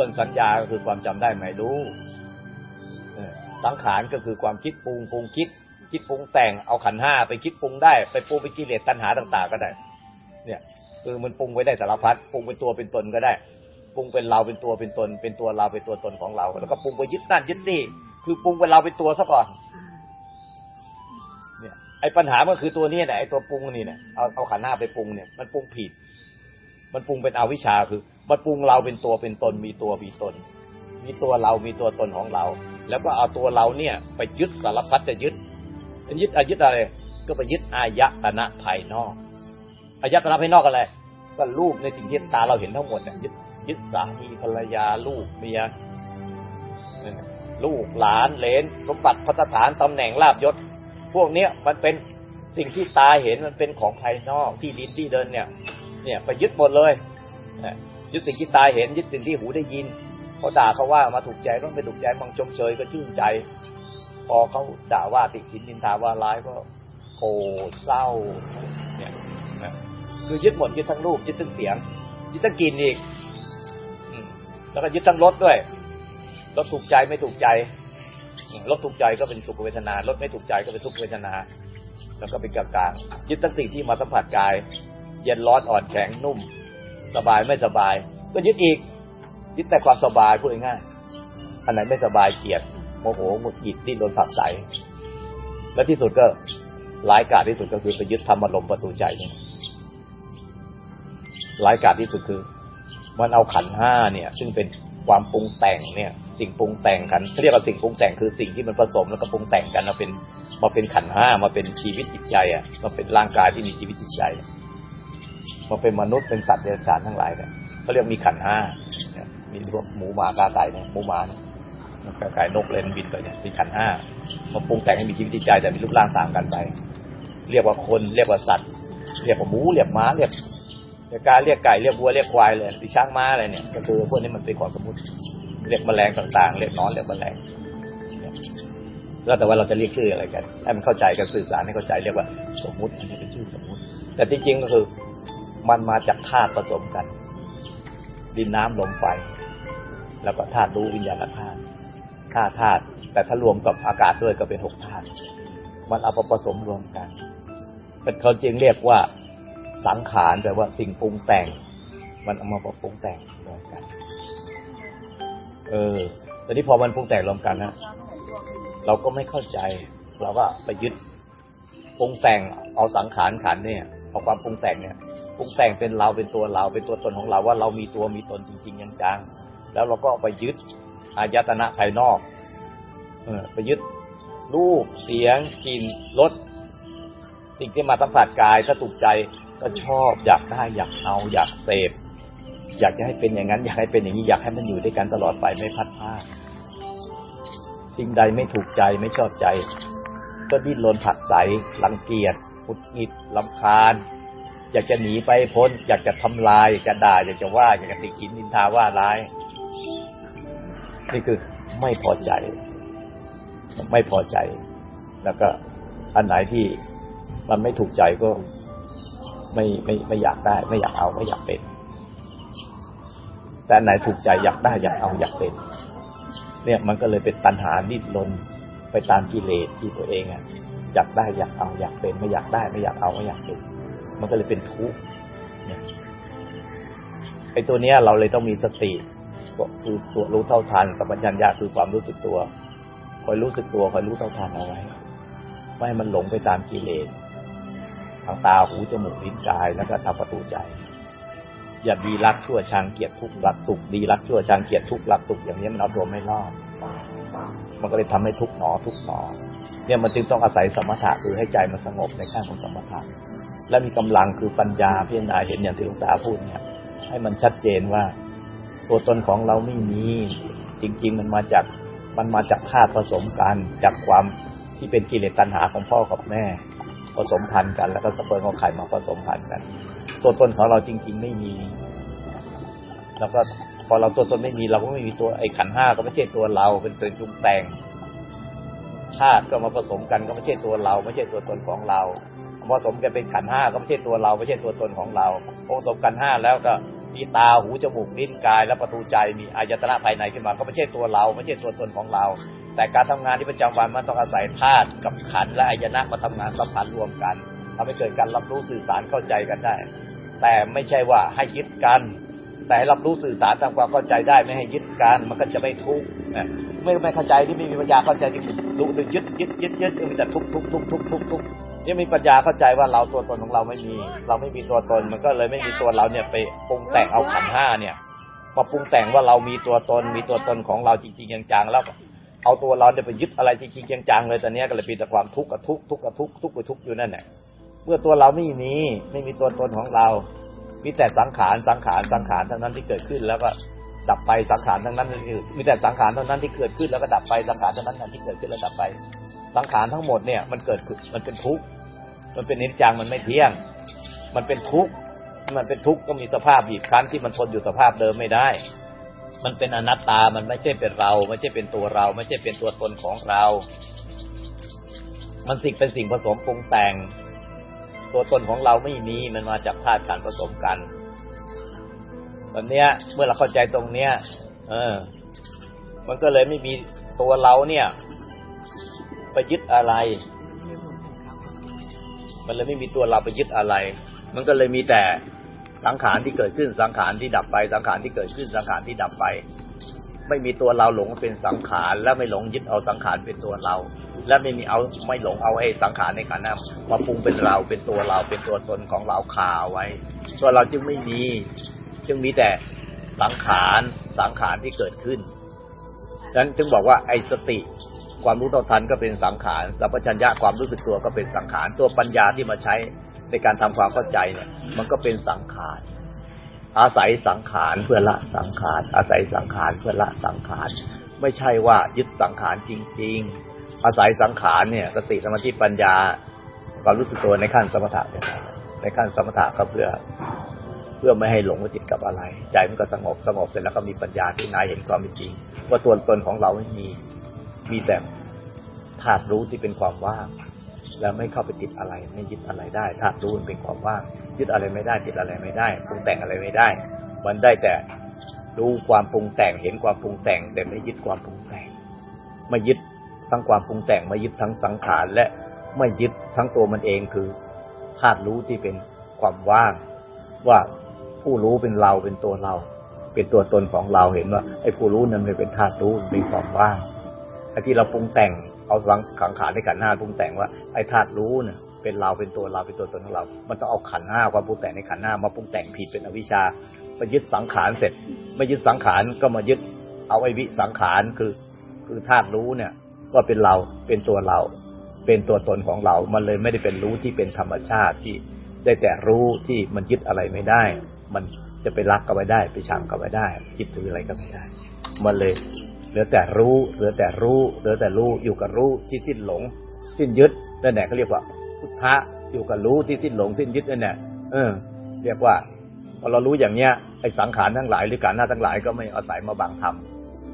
ส่วนสัญญาก็คือความจำได้ไม่รู้สังขารก็คือความคิดปรุงปรุงคิด คิดปรุงแต่งเอาขันห้าไปคิดปรุงได้ไปปรุงไปกิเลสตัณหาต่าง ๆ ก็ได้ เนี่ยคือมันปรุงไว้ได้สารพัดปรุงเป็นตัวเป็นตนก็ได้ปรุงเป็นเราเป็นตัวเป็นตน เป็นตัวเราเป็นตัวตนของเรา แล้วก็ปรุงไปยึดนั่นยึดนี่คือปรุงเป็นเราเป็นตัวซะก่อน เนี่ย ไอ้ปัญหามันคือตัวนี้แหละไอ้ตัวปรุงนี่เนี่ยเอาเอาขันห้าไปปรุงเนี่ยมันปรุงผิด มันปรุงเป็นอวิชชาคือ มันปรุงเราเป็นตัวเป็นตน มีตัวมีตน มีตัวเรามีตัวตนของเรา แล้วก็เอาตัวเราเนี่ย ไปยึดสารพัดจะยึดยึดอายึดอะไร ก็ไปยึดอายตนะภายนอกอายตนะภายนอกอะไรก็รูปในสิ่งที่ตาเราเห็นทั้งหมดเนี่ยยึดยึดสามีภรรยาลูกเมียลูกหลานเหลนสมบัติพัฒฐานตำแหน่งลาบยศ พวกเนี้ยมันเป็นสิ่งที่ตาเห็นมันเป็นของภายนอกที่ดินที่เดินเนี่ย เนี่ยไปยึดหมดเลย ยึดสิ่งที่ตาเห็น ยึดสิ่งที่หูได้ยินเขาด่าเขาว่ามาถูกใจต้องไปถูกใจมังชมเชยก็ชื่นใจ พอเขาด่าว่าติดฉินนินทาว่าร้ายก็โกรธเศร้าเนี่ยนะคือยึดหมดยึดทั้งรูปยึดทั้งเสียง ยึดทั้งกลิ่นอีกแล้วก็ยึดทั้งรสด้วยรสถูกใจไม่ถูกใจรสถูกใจก็เป็นสุขเวทนารสไม่ถูกใจก็เป็นทุกขเวทนา แล้วก็เป็นกลางๆยึดทั้งสิ่งที่มาสัมผัสกาย เย็นร้อนอ่อนแข็งนุ่ม สบายไม่สบาย ก็ยึดอีก ยึดแต่ความสบายพูดง่ายอันไหนไม่สบายเกลียดโมโหหงุดหงิดดิ้นรนผักใสและที่สุดก็ร้ายกาจที่สุดก็คือไปยึดธรรมอารมณ์ประตูใจนี่ร้ายกาจที่สุดคือ มันเอาขันห้าเนี่ย ซึ่งเป็นความปรุงแต่งเนี่ย สิ่งปรุงแต่งกันเรียกว่าสิ่งปรุงแต่งคือสิ่งที่มันผสมแล้วก็ปรุงแต่งกันมาเป็นมาเป็นขันห้ามาเป็นชีวิตจิตใจอะมาเป็นร่างกายที่มีชีวิตจิตใจ มาเป็นมนุษย์เป็นสัตว์เดรัจฉานทั้งหลายเนี่ยเขาเรียกมีขันห้ามีพวกหมูหมากาไก่เนี่ยหมูหมาเนี่ยกาไก่นกเลนบินไปเนี่ยเป็นขันห้ามาปรุงแต่งให้มีชีวิตจิตใจแต่มีรูปร่างต่างกันไป เรียกว่าคนเรียกว่าสัตว์ เรียกว่าหมูเรียกม้าเรียกเรียกกาเรียกไก่เรียกวัวเรียกควายเลยที่ช้างม้าอะไรเนี่ย ก็คือพวกนี้มันเป็นของสมมติ เรียกแมลงต่างๆ เรียกนอนเรียกแมลงแล้วแต่ว่าเราจะเรียกชื่ออะไรกันให้มันเข้าใจกันสื่อสารให้เข้าใจเรียกว่าสมมุติอันนี้เป็นชื่อสมมุติ แต่จริงๆก็คือ มันมาจากธาตุผสมกัน ดินน้ำลมไฟ แล้วก็ธาตุรู้วิญญาณธาตุธาตุธาตุแต่ถ้ารวมกับอากาศด้วยก็เป็นหกธาตุมันเอาผสมรวมกัน เป็นเขาจึงเรียกว่าสังขารแปลว่าสิ่งปรุงแต่ง มันเอามาปรุงแต่งรวมกัน เออตอนนี้พอมันปรุงแต่งรวมกันนะเราก็ไม่เข้าใจ เราก็ไปยึดปรุงแต่งเอาสังขารขันเนี่ยเอาความปรุงแต่งเนี่ย ปรุงแต่งเป็นเราเป็นตัวเราเป็นตัวตนของเราว่าเรามีตัวมีตนจริงๆยังจังแล้วเราก็ไปยึดอายตนะภายนอกเออไปยึดรูปเสียงกลิ่นรสสิ่งที่มาสัมผัสกายถ้าถูกใจก็ชอบอยากได้อยากเอาอยากเสพอยากจะให้เป็นอย่างนั้น อยากให้เป็นอย่างนี้อยากให้มันอยู่ด้วยกันตลอดไปไม่พัดพาสิ่งใดไม่ถูกใจไม่ชอบใจ ก็ดิ้นรนผักใสรังเกียจหุดหงิดลำคาญ อยากจะหนีไปพ้น อยากจะทำลาย อยากจะด่า อยากจะว่า อยากจะติกินนินทาว่าร้าย นี่คือไม่พอใจ ไม่พอใจ แล้วก็อันไหนที่มันไม่ถูกใจก็ไม่ไม่ไม่อยากได้ ไม่อยากเอาไม่อยากเป็น แต่อันไหนถูกใจอยากได้อยากเอาอยากเป็น เนี่ยมันก็เลยเป็นตัณหาดิ้นรนไปตามกิเลสที่ตัวเองอะอยากได้อยากเอาอยากเป็น ไม่อยากได้ไม่อยากเอาไม่อยากเป็น มันก็เลยเป็นทุกข์เนี่ยไอ้ตัวเนี้ย เราเลยต้องมีสติก็คือตัวรู้เท่าทันสัมปชัญญะคือความรู้สึกตัว คอยรู้สึกตัว คอยรู้เท่าทันเอาไว้ ไม่ให้มันหลงไปตามกิเลสทางตาหูจมูกลิ้นกายแล้วก็ทาประตูใจ อย่าดีรักชั่วชังเกียรติทุกข์รักสุขดีรักชั่วชังเกียรติทุกข์รักสุขอย่างนี้มันเอาตัวไม่รอดมันก็เลยทำให้ทุกข์หนอทุกข์หนอ เนี่ยมันจึงต้องอาศัยสมถะคือให้ใจมันสงบในขั้นของสมถะ และมีกำลังคือปัญญาพิจารณาเห็นอย่างที่หลวงตาพูดเนี่ยให้มันชัดเจนว่าตัวตนของเราไม่มี จริง ๆ มันมาจากมันมาจากธาตุผสมกันจากความที่เป็นกิเลสตัณหาของพ่อกับแม่ ผสมพันธุ์กัน แล้วก็สเปิร์มของไข่มาผสมพันธุ์กัน ตัวตนของเราจริง ๆ ไม่มี แล้วก็พอเราตัวตนไม่มีเราก็ไม่มีตัวไอ้ขันห้าก็ไม่ใช่ตัวเรา เป็นตัวจุงแต่งธาตุก็มาผสมกันก็ไม่ใช่ตัวเรา ไม่ใช่ตัวตนของเรา ผสมกันเป็นขันห้าก็ไม่ใช่ตัวเราไม่ใช่ตัวตนของเราผสมกันห้าแล้วก็มีตาหูจมูกลิ้นกายและประตูใจมีอายตนะภายในขึ้นมา ก็ไม่ใช่ตัวเราไม่ใช่ตัวตนของเรา แต่การทำงานที่ประจำวันมันต้องอาศัยธาตุกับขันและอายนะมาทำงานสัมพันธ์รวมกันทำให้เกิดการรับรู้สื่อสารเข้าใจกันได้ แต่ไม่ใช่ว่าให้ยึดกัน แต่รับรู้สื่อสารตามความเข้าใจได้ไม่ให้ยึดกันมันก็จะไม่ทุกข์ไม่ไม่เข้าใจที่ไม่มีปัญญาเข้าใจที่รู้ดึงยึดยึดยึดยึดมีแต่ทุกข์ทุกข์ทุกทุกทุกทุก นี่มีปัญญาเข้าใจว่าเราตัวตนของเราไม่มี เราไม่มีตัวตน มันก็เลยไม่มีตัวเราเนี่ยไปปรุงแต่งเอาขันห้าเนี่ยมาปรุงแต่งว่าเรามีตัวตน มีตัวตนของเราจริงๆจังๆแล้วเอาตัวเราเนี่ยไปยึดอะไรจริงๆจังๆเลยตอนนี้ก็เลยเป็นแต่ความทุกข์กับทุกข์ทุกข์กับทุกข์ทุกข์กับทุกข์อยู่นั่นแหละเมื่อตัวเราไม่มีไม่มีตัวตนของเรา มีแต่สังขารสังขารสังขารเท่านั้นที่เกิดขึ้นแล้วก็ดับไปสังขารทั้งนั้นคือมีแต่สังขารเท่านั้นที่เกิดขึ้นแล้วก็ดับไปสังขารเท่านั้นที่เกิดขึ้นแล้วดับไป สังขารทั้งหมดเนี่ยมันเกิดมันเป็นทุกข์ มันเป็นนิจจังมันไม่เที่ยง มันเป็นทุกข์มันเป็นทุกข์ก็มีสภาพบีบคั้นที่มันทนอยู่สภาพเดิมไม่ได้ มันเป็นอนัตตามันไม่ใช่เป็นเรา ไม่ใช่เป็นตัวเรา ไม่ใช่เป็นตัวตนของเรา มันสิ่งเป็นสิ่งผสมปรุงแต่ง ตัวตนของเราไม่มีมันมาจากธาตุขันผสมกันตอนเนี้ย เมื่อเราเข้าใจตรงเนี้ย เออ มันก็เลยไม่มีตัวเราเนี่ย ไปยึดอะไร มันเลยไม่มีตัวเราไปยึดอะไร มันก็เลยมีแต่สังขารที่เกิดขึ้นสังขารที่ดับไป สังขารที่เกิดขึ้นสังขารที่ดับไป ไม่มีตัวเราหลงเป็นสังขารและไม่หลงยึดเอาสังขารเป็นตัวเรา และไม่มีเอาไม่หลงเอาไอ้สังขารในขันธ์นั้นมาปรุงเป็นเราเป็นตัวเราเป็นตัวตนของเราคาไว้ ตัวเราจึงไม่มีจึงมีแต่สังขารสังขารที่เกิดขึ้นดังนั้นจึงบอกว่าไอ้สติ ความรู้เท่าทันก็เป็นสังขารสัพพัญญะความรู้สึกตัวก็เป็นสังขาร ตัวปัญญาที่มาใช้ในการทำความเข้าใจเนี่ย มันก็เป็นสังขาร อาศัยสังขารเพื่อละสังขาร อาศัยสังขารเพื่อละสังขาร ไม่ใช่ว่ายึดสังขารจริง ๆ อาศัยสังขารเนี่ย สติสมาธิปัญญา ความรู้สึกตัวในขั้นสมถะเนี่ยในขั้นสมถะก็เพื่อเพื่อไม่ให้หลงติดกับอะไร ใจมันก็สงบสงบเสร็จแล้วก็มีปัญญาที่นายเห็นความจริง ว่าตัวตนของเราไม่มี มีแต่ธาตุรู้ที่เป็นความว่างแล้วไม่เข้าไปติดอะไร ไม่ยึดอะไรได้ธาตุรู้มันเป็นความว่างยึดอะไรไม่ได้ติดอะไรไม่ได้ปรุงแต่งอะไรไม่ได้ มันได้แต่รู้ความปรุงแต่งเห็นความปรุงแต่ง แต่ไม่ยึดความปรุงแต่งไม่ยึดทั้งความปรุงแต่งไม่ยึดทั้งสังขารและไม่ยึดทั้งตัวมันเองคือธาตุรู้ที่เป็นความว่าง ว่าผู้รู้เป็นเราเป็นตัวเรา เป็นตัวตนของเราเห็นว่าไอ้ผู้รู้นั้นไม่เป็นธาตุรู้เป็นความว่าง ที่เราปรุงแต่งเอาสังขังขารในขันห้าปรุงแต่งว่าไอ้ธาตุรู้เนี่ยเป็นเราเป็นตัวเราเป็นตัวตนของเรา มันต้องเอาขันห้าความปรุงแต่งในขันห้ามาปรุงแต่งผิดเป็นอวิชชาไปยึดสังขารเสร็จไม่ยึดสังขารก็มายึดเอาไอ้วิสังขารคือ คือธาตุรู้เนี่ยว่าเป็นเราเป็นตัวเรา เป็นตัวตนของเรา มันเลยไม่ได้เป็นรู้ที่เป็นธรรมชาติที่ได้แต่รู้ที่มันยึดอะไรไม่ได้ มันจะไปรักก็ไม่ได้ ไปชังก็ไม่ได้ยึดถืออะไรก็ไม่ได้ มันเลย ลือแต่รู้เหลือแต่รู้เหลือแต่รู้อยู่กับรู้ที่สิ้นหลง สิ้นยึดนั่นแหละเขาเรียกว่า พุทธะอยู่กับรู้ที่สิ้นหลงสิ้นยึดนั่นแหละเออ เรียกว่าพอเรารู้อย่างเนี้ยไอ้สังขารทั้งหลายหรือขันธ์หน้าทั้งหลายก็ไม่อาศัยมาบังธรรม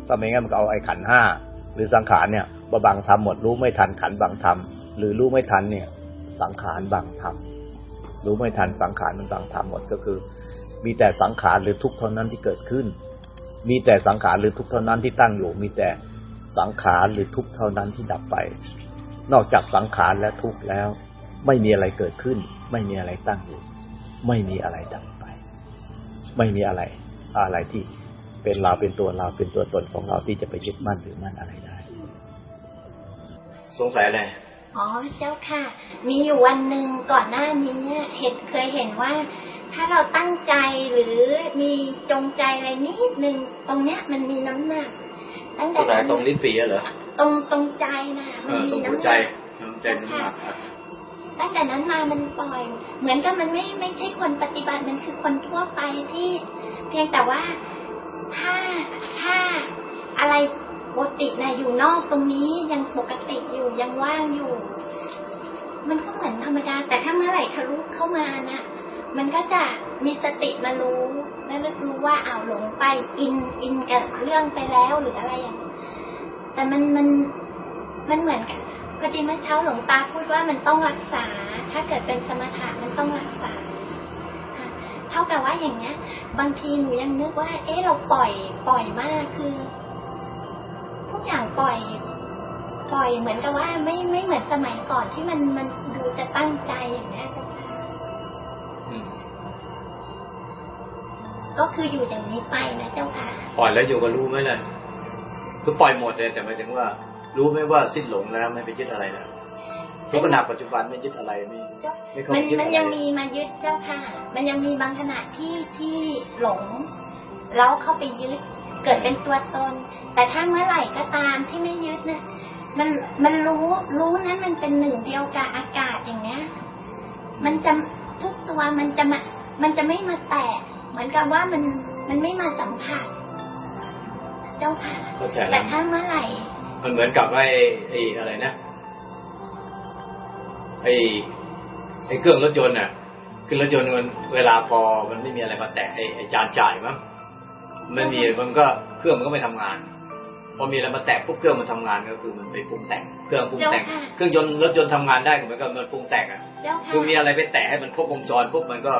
ถ้าไม่งั้นมันก็เอาไอ้ขันห้าหรือสังขารเนี่ยมาบังธรรมหมดรู้ไม่ทันขันบังธรรมหรือรู้ไม่ทันเนี่ย สังขารบังธรรมรู้ไม่ทันสังขารมันบังธรรมหมดก็คือ มีแต่สังขารหรือทุกข์เท่านั้นที่เกิดขึ้น มีแต่สังขารหรือทุกข์เท่านั้นที่ตั้งอยู่ มีแต่สังขารหรือทุกข์เท่านั้นที่ดับไป นอกจากสังขารและทุกข์แล้ว ไม่มีอะไรเกิดขึ้น ไม่มีอะไรตั้งอยู่ ไม่มีอะไรดับไป ไม่มีอะไร อะไรที่เป็นเราเป็นตัวเราเป็นตัวตนของเราที่จะไปยึดมั่นหรือมั่นอะไรได้
สงสัยอะไร
อ๋อเจ้าค่ะ มีอยู่วันหนึ่งก่อนหน้านี้เห็นเคยเห็นว่า ถ้าเราตั้งใจหรือมีจงใจอะไรนิดนึงตรงเนี้ย มันมีน้ำหนักตั้ง
ต
แต่
รงไหนตรงลิ้นปีอะเหรอ
ตรงตรงใจนะ
เอ
มัน
อ
มี
ตรงหัว
น้ำห
ใจ
นัก
น้ำใจน้ำหนักอะ
ตั้งแต่นั้นมามันปล่อย เหมือนกับมันไม่ไม่ใช่คนปฏิบัติมันคือคนทั่วไปที่ เพียงแต่ว่าถ้าถ้าอะไรปกตินะอยู่นอกตรงนี้ยังปกติอยู่ยังว่างอยู่ มันก็เหมือนธรรมดา แต่ถ้าเมื่อไหร่ทะลุเข้ามานะ มันก็จะมีสติมารู้และรู้ว่าอ้าวหลงไปอินอินกับเรื่องไปแล้วหรืออะไรอย่างนี้แต่มันมันมันเหมือนกับพอดีเมื่อเช้าหลวงตาพูดว่ามันต้องรักษา ถ้าเกิดเป็นสมถะมันต้องรักษาเท่ากับว่าอย่างเนี้ย บางทีหนูยังนึกว่า เอ๊ะเราปล่อยปล่อยมากคือทุกอย่างปล่อย ปล่อยเหมือนกับว่าไม่ไม่เหมือนสมัยก่อนที่มันมันดูจะตั้งใจอย่างเงี้ย ก็คืออยู่อย่างนี้ไปนะเจ้าค่ะ
ปล่อยแล้วอยู่กับรู้ไหมล่ะคือปล่อยหมดเลยแต่หมายถึงว่า รู้ไหมว่าสิ้นหลงแล้วไม่ไปยึดอะไรแล้วทุกขณะปัจจุบันไม่ยึดอะไรไม่ไม่เข้า
มั
ไป
น
ยึด
มัน
อะไร
ยังมีมายึดเจ้าค่ะ มันยังมีบางขณะที่ที่หลง แล้วเข้าไปยึดเกิดเป็นตัวตน แต่ถ้าเมื่อไหร่ก็ตามที่ไม่ยึดนะมันมันรู้รู้นั้นมันเป็นหนึ่งเดียวกับอากาศอย่างเงี้ยมันจะทุกตัวมันจะมามันจะไม่มาแตะ เหมือนกับว่ามันมันไม่มาสัมผัสเจ้าค่ะ
เข้าใจ
แต่
แล้ว
ถ้าเมื่อไหร่
มันเหมือนกับไอ้ไอ้อะไรนะไอ้ไอ้เครื่องรถยนต์น่ะเครื่องรถยนต์มันเวลาพอมันไม่มีอะไรมาแตะไอ้ไอ้จานจ่ายมั้งไม่มีมันก็เครื่องมันก็ไม่ทำงาน พอมีอะไรมาแตะปุ๊บเครื่องมันทำงานก็คือมันไปปรุงแต่งเครื่องปรุงแต่ง
เจ้าค่ะ
เครื่องยนต์รถยนต์ทำงานได้ก็เหมือนกับมันปรุงแต่งอะ
เจ้าค่ะ
คือมีอะไรไปแตะให้มันครบวงจรปุ๊บมันก็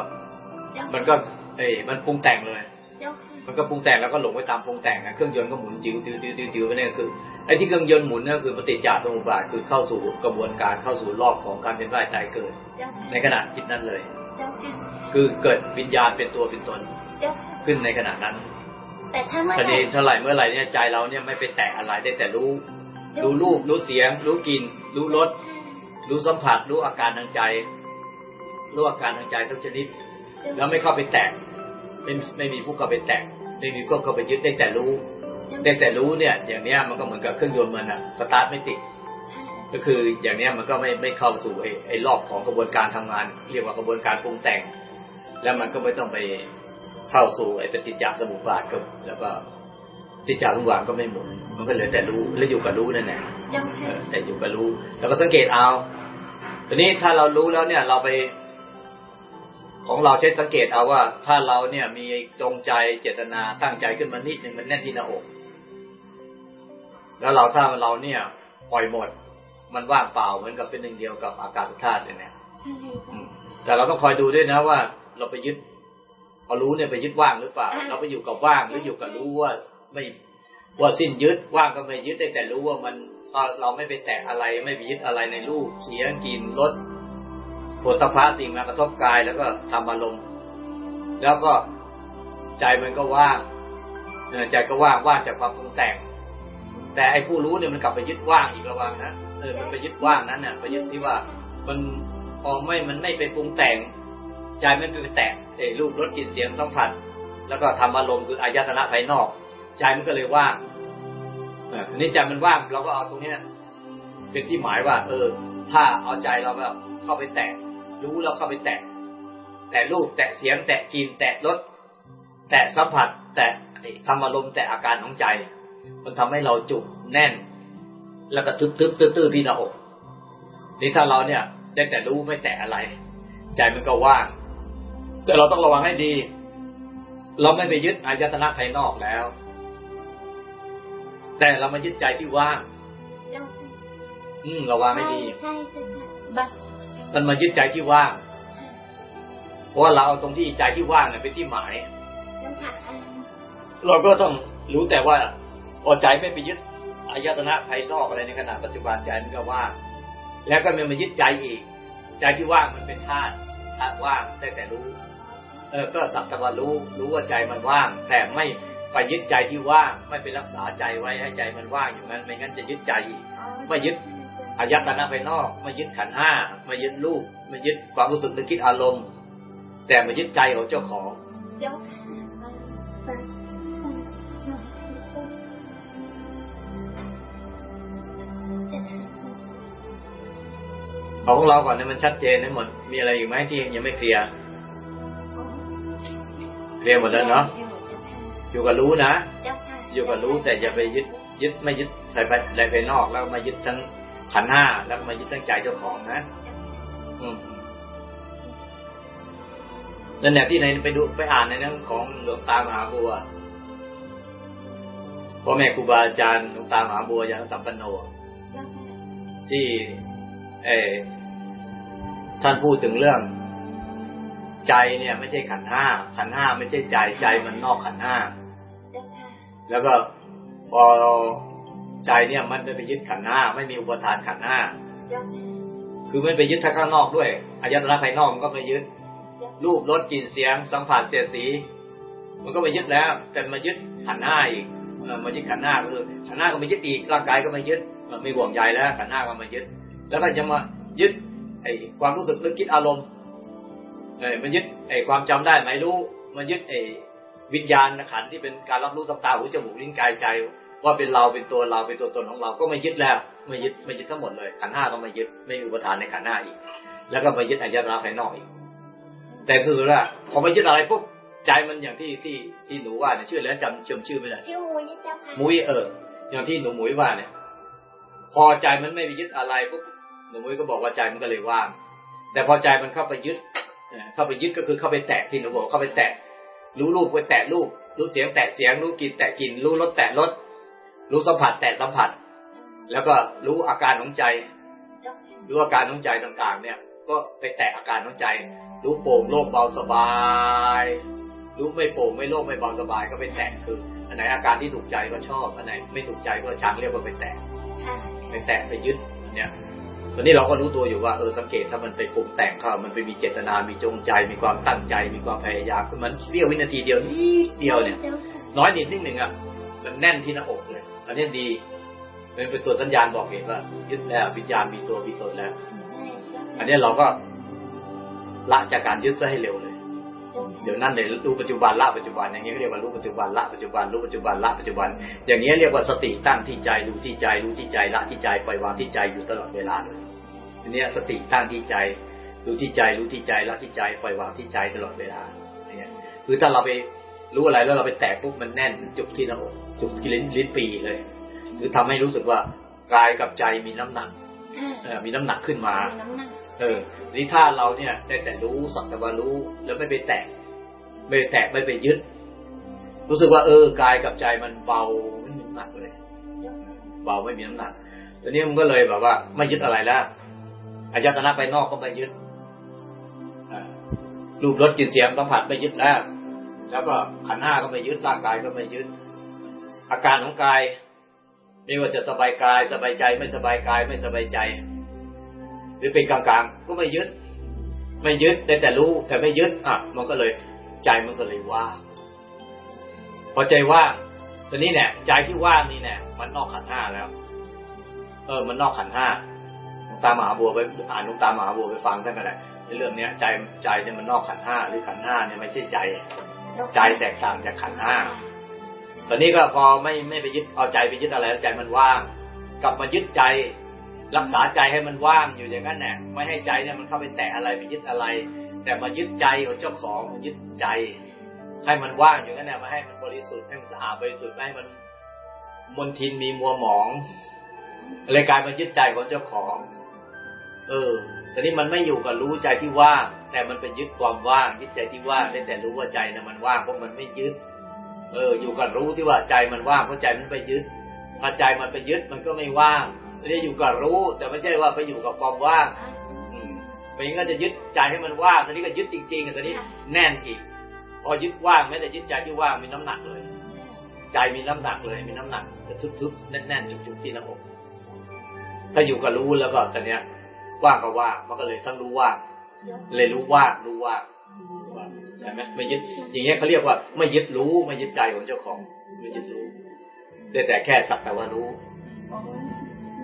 เจ้า
มันก็ เอ้ยมันปรุงแต่งเลย
เจ้าค่ะ
มันก็ปรุงแต่งแล้วก็หลงไปตามปรุงแต่งนะเครื่องยนต์ก็หมุนจิ๋วจิ๋วจิ๋วจิ๋วจิ๋วไปเนี่ยคือไอ้ที่เครื่องยนต์หมุนเนี่ยคือปฏิจจสมุปบาทคือเข้าสู่กระบวนการเข้าสู่รอบของการเป็นว่ายตายเกิด
เจ้าค่ะ
ในขณะจิตนั้นเลย
เจ้าค่ะ
คือเกิดวิญญาณเป็นตัวเป็นตน
เจ้าค่ะ
ขึ้นในขณะนั้น
แต่ถ้าเมื่อ
ค
ไห
ดี
ร่
เท่าไหร่เมื่อไหร่เนี่ยใจเราเนี่ยไม่ไปแตะอะไรได้แต่รู้ รู้รูปรู้เสียง รู้กลิ่นรู้รสรู้สัมผัสรู้อาการทางใจรู้อาการทางใจทุกชนิด แล้วไม่เข้าไปแตะ ไม่ไม่มีผู้เข้าไปแตะไม่มีผู้เข้าไปยึดได้แต่รู้ ได้แต่รู้เนี่ย อย่างเนี้ยมันก็เหมือนกับเครื่องยนต์มันอะสตาร์ทไม่ติดก็คืออย่างเนี้ยมันก็ไม่ไม่เข้าสู่ไอ้ไอ้รอบของกระบวนการทำงาน เรียกว่ากระบวนการปรุงแต่ง แล้วมันก็ไม่ต้องไป
เข้าสู่ไอ้ปฏิจจสมุปบาทก็แล้วก็ปฏิจจสมุปบาทก็ไม่หมุนมันก็เหลือแต่รู้แล้วอยู่กับรู้นั่นแหละ
เจ้า
เอ
ค่ะ
อแต่อยู่กับรู้ แล้วก็สังเกตเอาทีนี้ถ้าเรารู้แล้วเนี่ยเราไป ของเราใช้สังเกตเอาว่า ถ้าเราเนี่ยมีจงใจเจตนาตั้งใจขึ้นมานิดหนึ่งมันแน่นที่หน้าอก แล้วเราถ้าเราเนี่ยปล่อยหมด มันว่างเปล่าเหมือนกับเป็นหนึ่งเดียวกับอากาศธาตุเลยเนี่ย
ใช่
อืมแต่เราต้องคอยดูด้วยนะว่า เราไปยึดเอารู้เนี่ยไปยึดว่างหรือเปล่า เราไปอยู่กับว่างหรืออยู่กับรู้ว่าไม่ว่าสิ้นยึดว่างก็ไม่ยึดได้แต่รู้ว่ามันเราไม่ไปแตะอะไรไม่ไปยึดอะไรในรูปเสียงกลิ่นรส ผลตภะสิ่งมากระทบกายแล้วก็ทำอารมณ์แล้วก็ใจมันก็ว่างเออใจก็ว่างว่างจากความปรุงแต่ง แต่ไอ้ผู้รู้เนี่ยมันกลับไปยึดว่างอีกระวังนะเออมันไปยึดว่างนั้นเนี่ยไปยึดที่ว่ามันพอไม่มันไม่ไปปรุงแต่งใจไม่ไปแตะเอ้รูปรสกลิ่นเสียงสัมผัสแล้วก็ทำอารมณ์คืออายตนะภายนอกใจมันก็เลยว่างอันนี้ใจมันว่างเราก็เอาตรงเนี้ยเป็นที่หมายว่า เออ ถ้าเอาใจเราแบบเข้าไปแตะ รู้แล้วเข้าไปแตะแต่รูปแตะเสียง แตะกลิ่นแตะรสแตะสัมผัส แตะทำอารมณ์แตะอาการของใจ มันทำให้เราจุกแน่น แล้วก็ทึบทึบตื้อตื้อที่หน้าอกนี่ถ้าเราเนี่ย ได้แต่รู้ไม่แตะอะไร ใจมันก็ว่าง แต่เราต้องระวังให้ดี เราไม่ไปยึดอายตนะภายนอกแล้ว แต่เรามายึดใจที่ว่าง
เจ้าค่ะ
อืมระวังให้ดี
ใช่ใช่เจ้าค่ะบัด
มันมายึดใจที่ว่าง เพราะว่าเราเอาตรงที่ใจที่ว่างเนี่ยเป็นที่หมาย
เจ้าค่ะอ่า
เราก็ต้องรู้แต่ว่าพอใจไม่ไปยึดอายตนะภายนอกอะไรในขณะปัจจุบันใจมันก็ว่าง แล้วก็มันมายึดใจอีก ใจที่ว่างมันเป็นธาตุธาตุว่างได้แต่รู้ เออก็สักแต่ว่ารู้ รู้ว่าใจมันว่าง แต่ไม่ไปยึดใจที่ว่าง ไม่ไปรักษาใจไว้ให้ใจมันว่างอย่างนั้นไม่งั้นจะยึดใจอีก
อ๋อ
ไม่ยึด อายตนะภายนอกไม่ยึดขันห้าไม่ยึดรูปไม่ยึดความรู้สึกนึกคิดอารมณ์ แต่มายึดใจของเจ้าของ
เอาบัดเจ้าค่ะ
เอาของเราก่อนเนี่ยมันชัดเจนทั้งหมด มีอะไรอยู่ไหมที่ยังไม่เคลียร์เคลียร์หมดแล้วเนาะอยู่กับรู้นะอยู่กับรู้แต่อย่าไปยึดยึดไม่ยึดใส่ไปอะไรภายนอกแล้วมายึดทั้ง ขันธ์ห้าแล้วก็มายึดทั้งใจเจ้าของนะอืมนั่นแหละที่ในไปดูไปอ่านในนั้นของหลวงตามหาบัวพ่อแม่ครูบาอาจารย์หลวงตามหาบัวอย่างสัมปันโน
เจ้าค่ะ
ที่เออท่านพูดถึงเรื่อง ใจเนี่ย ไม่ใช่ขันธ์ห้าขันธ์ห้าไม่ใช่ใจใจมันนอกขันธ์ห้า
เจ้าค่ะ
แล้วก็พอ ใจเนี่ยมันไม่ไปยึดขันธ์ห้า ไม่มีอุปทานขันห้า
เจ้า คื
อไม่ไปยึดทางข้างนอกด้วยอายตนะภายนอกมันก็ไม่ยึด รูปรสกลิ่นเสียง สัมผัสเสียสี มันก็ไม่ยึดแล้ว แต่มายึดขันธ์ห้าอีกมายึดขันธ์ห้าคือขันธ์ห้าก็ไม่ยึดอีกร่างกายก็ไม่ยึดเออไม่ห่วงใยแล้วขันธ์ห้าก็มายึด แล้วก็จะมายึดไอ้ความรู้สึกนึกคิดอารมณ์เออมันยึดไอ้ความจำได้ไหมรู้ มันยึดไอ้วิญญาณขันที่เป็นการรับรู้ทางตาหูจมูกลิ้นกายใจ ว่าเป็นเราเป็นตัวเราเป็นตัวตนของเราก็ไม่ยึดแล้วไม่ยึดไม่ยึดทั้งหมดเลยขันธ์ห้าก็ไม่ยึดไม่มีอุปทานในขันธ์ห้าอีก แล้วก็มายึดอายตนะภายนอกอีก แต่สุดๆแล้วพอมายึดอะไรปุ๊บใจมันอย่างที่ที่ที่หนูว่าเนี่ยชื่อแล้วจำเชื่อมชื่อไม่ได้
ชื่อมุ้ยเจ้าค่ะ
มุ้ยเออ อย่างที่หนูมุ้ยว่าเนี่ย พอใจมันไม่ไปยึดอะไรปุ๊บหนูมุ้ยก็บอกว่าใจมันก็เลยว่าง แต่พอใจมันเข้าไปยึดเอ่อเข้าไปยึดก็คือเข้าไปแตะที่หนูบอกเข้าไปแตะรู้รูปไปแตะรูปรู้เสียงแตะเสียงรู้กลิ่นแตะกลิ่นรู้รสแตะรส รู้สัมผัสแตะสัมผัส แล้วก็รู้อาการของใจ
เจ้าค่ะ
รู้อาการของใจต่างๆ เนี่ย ก็ไปแตะอาการของใจ รู้โปร่งโล่งเบาสบาย รู้ไม่โปร่งไม่โล่งไม่เบาสบาย ก็ไปแตะคืออันไหนอาการที่ถูกใจก็ชอบอันไหนไม่ถูกใจก็ชังเรียกว่าไปแตะ
ค่ะ
ไปแตะไปยึดเนี่ยตอนนี้เราก็รู้ตัวอยู่ว่าเออสังเกตถ้ามันไปปรุงแต่งเข้ามันไปมีเจตนา มีจงใจ มีความตั้งใจ มีความพยายามคือมันเสี้ยววินาทีเดียวนิดเดียวเนี่ย
เจ้าค่ะ
น้อยนิดนิดหนึ่งอะมันแน่นที่หน้าอกเลย อันนี้ดีเป็นเป็นตัวสัญญาณบอกเหตุว่ายึดแล้ววิญญาณมีตัวมีตนแล้ว อันนี้เราก็ละจากการยึดซะให้เร็วเลย
เดี๋
ยวนั่นเลยรู้ปัจจุบันละปัจจุบันอย่างเงี้ยเรียกว่ารู้ปัจจุบันละปัจจุบันรู้ปัจจุบันละปัจจุบัน อย่างเงี้ยเรียกว่าสติตั้งที่ใจรู้ที่ใจรู้ที่ใจละที่ใจปล่อยวางที่ใจอยู่ตลอดเวลาเลยอันนี้สติตั้งที่ใจรู้ที่ใจรู้ที่ใจละที่ใจปล่อยวางที่ใจตลอดเวลาเนี่ยคือถ้าเราไป รู้อะไรแล้วเราไปแตะปุ๊บมันแน่นจุกที่หน้าอกจุกที่ลิ้นลิ้นปีเลยคือทำให้รู้สึกว่ากายกับใจมีน้ำหนัก
อ่า
เออมีน้ำหนักขึ้นมา
มีน้ำหนัก
เออนี่ถ้าเราเนี่ยได้แต่รู้สักแต่ว่ารู้แล้วไม่ไปแตะไม่ไปแตะไม่ไปยึด รู้สึกว่าเออกายกับใจมันเบาไม่มีน้ำหนักเลย เบาไม่มีน้ำหนักตอนนี้มันก็เลยแบบว่า ไม่ยึดอะไรแล้วอายตนะไปนอกก็ไม่ยึดอ่ารูปรสกลิ่นเสียงสัมผัสไม่ยึดแล้ว แล้วก็ขันห้าก็ไม่ยึดร่างกายก็ไม่ยึด อาการของกาย ไม่ว่าจะสบายกาย สบายใจไม่สบายกายไม่สบายใจ หรือเป็นกลางๆก็ไม่ยึด ไม่ยึดแต่แต่รู้แต่ไม่ยึดอะมันก็เลยใจมันก็เลยว่างพอใจว่างตอนนี้เนี่ยใจที่ว่างนี่เนี่ยมันนอกขันห้าแล้ว เออ มันนอกขันห้าหลวงตามหาบัวไปอ่านหลวงตามหาบัวไปฟังท่านกันแหละในเรื่องเนี้ยใจใจเนี่ยมันนอกขันห้าหรือขันห้าเนี่ยไม่ใช่ใจ ใจแตกต่างจากขันห้าตอนนี้ก็พอไม่ไม่ไปยึดเอาใจไปยึดอะไรแล้วใจมันว่าง กลับมายึดใจ รักษาใจให้มันว่างอยู่อย่างนั้นแหละไม่ให้ใจเนี่ยมันเข้าไปแตะอะไรไปยึดอะไร แต่มายึดใจของเจ้าของมันยึดใจ ให้มันว่างอยู่นั้นแหละมาให้มันบริสุทธิ์ให้มันสะอาดบริสุทธิ์ไม่ให้มันมนทินมีมัวหมองเลยกลายมายึดใจของเจ้าของ เออแต่นี้มันไม่อยู่กับรู้ใจที่ว่าง แต่มันเป็นยึดความว่างยึดใจที่ว่างได้แต่รู้ว่าใจนะมันว่างเพราะมันไม่ยึด เออ อยู่กับรู้ที่ว่าใจมันว่างเพราะใจมันไปยึดถ้าใจมันไปยึดมันก็ไม่ว่างไม่ได้อยู่กับรู้ แต่ไม่ใช่ว่าไปอยู่กับความว่างอืมไม่งั้นก็จะยึดใจให้มันว่างตอนนี้ก็ยึดจริงๆตอนนี้แน่นอีก พอยึดว่างไม่แต่ยึดใจที่ว่างมีน้ำหนักเลย ใจมีน้ำหนักเลย มีน้ำหนักจะทึบๆแน่นๆจุกๆที่หน้าอกถ้าอยู่กับรู้แล้วก็ตอนเนี้ยว่างก็ว่างมันก็เลยทั้งรู้ว่าง เลยรู้ว่างรู้ว่างใช่ไหมไม่ยึด อย่างเงี้ยเขาเรียกว่าไม่ยึดรู้ไม่ยึดใจของเจ้าของ ไม่ยึดรู้ได้แต่แค่สักแต่ว่ารู้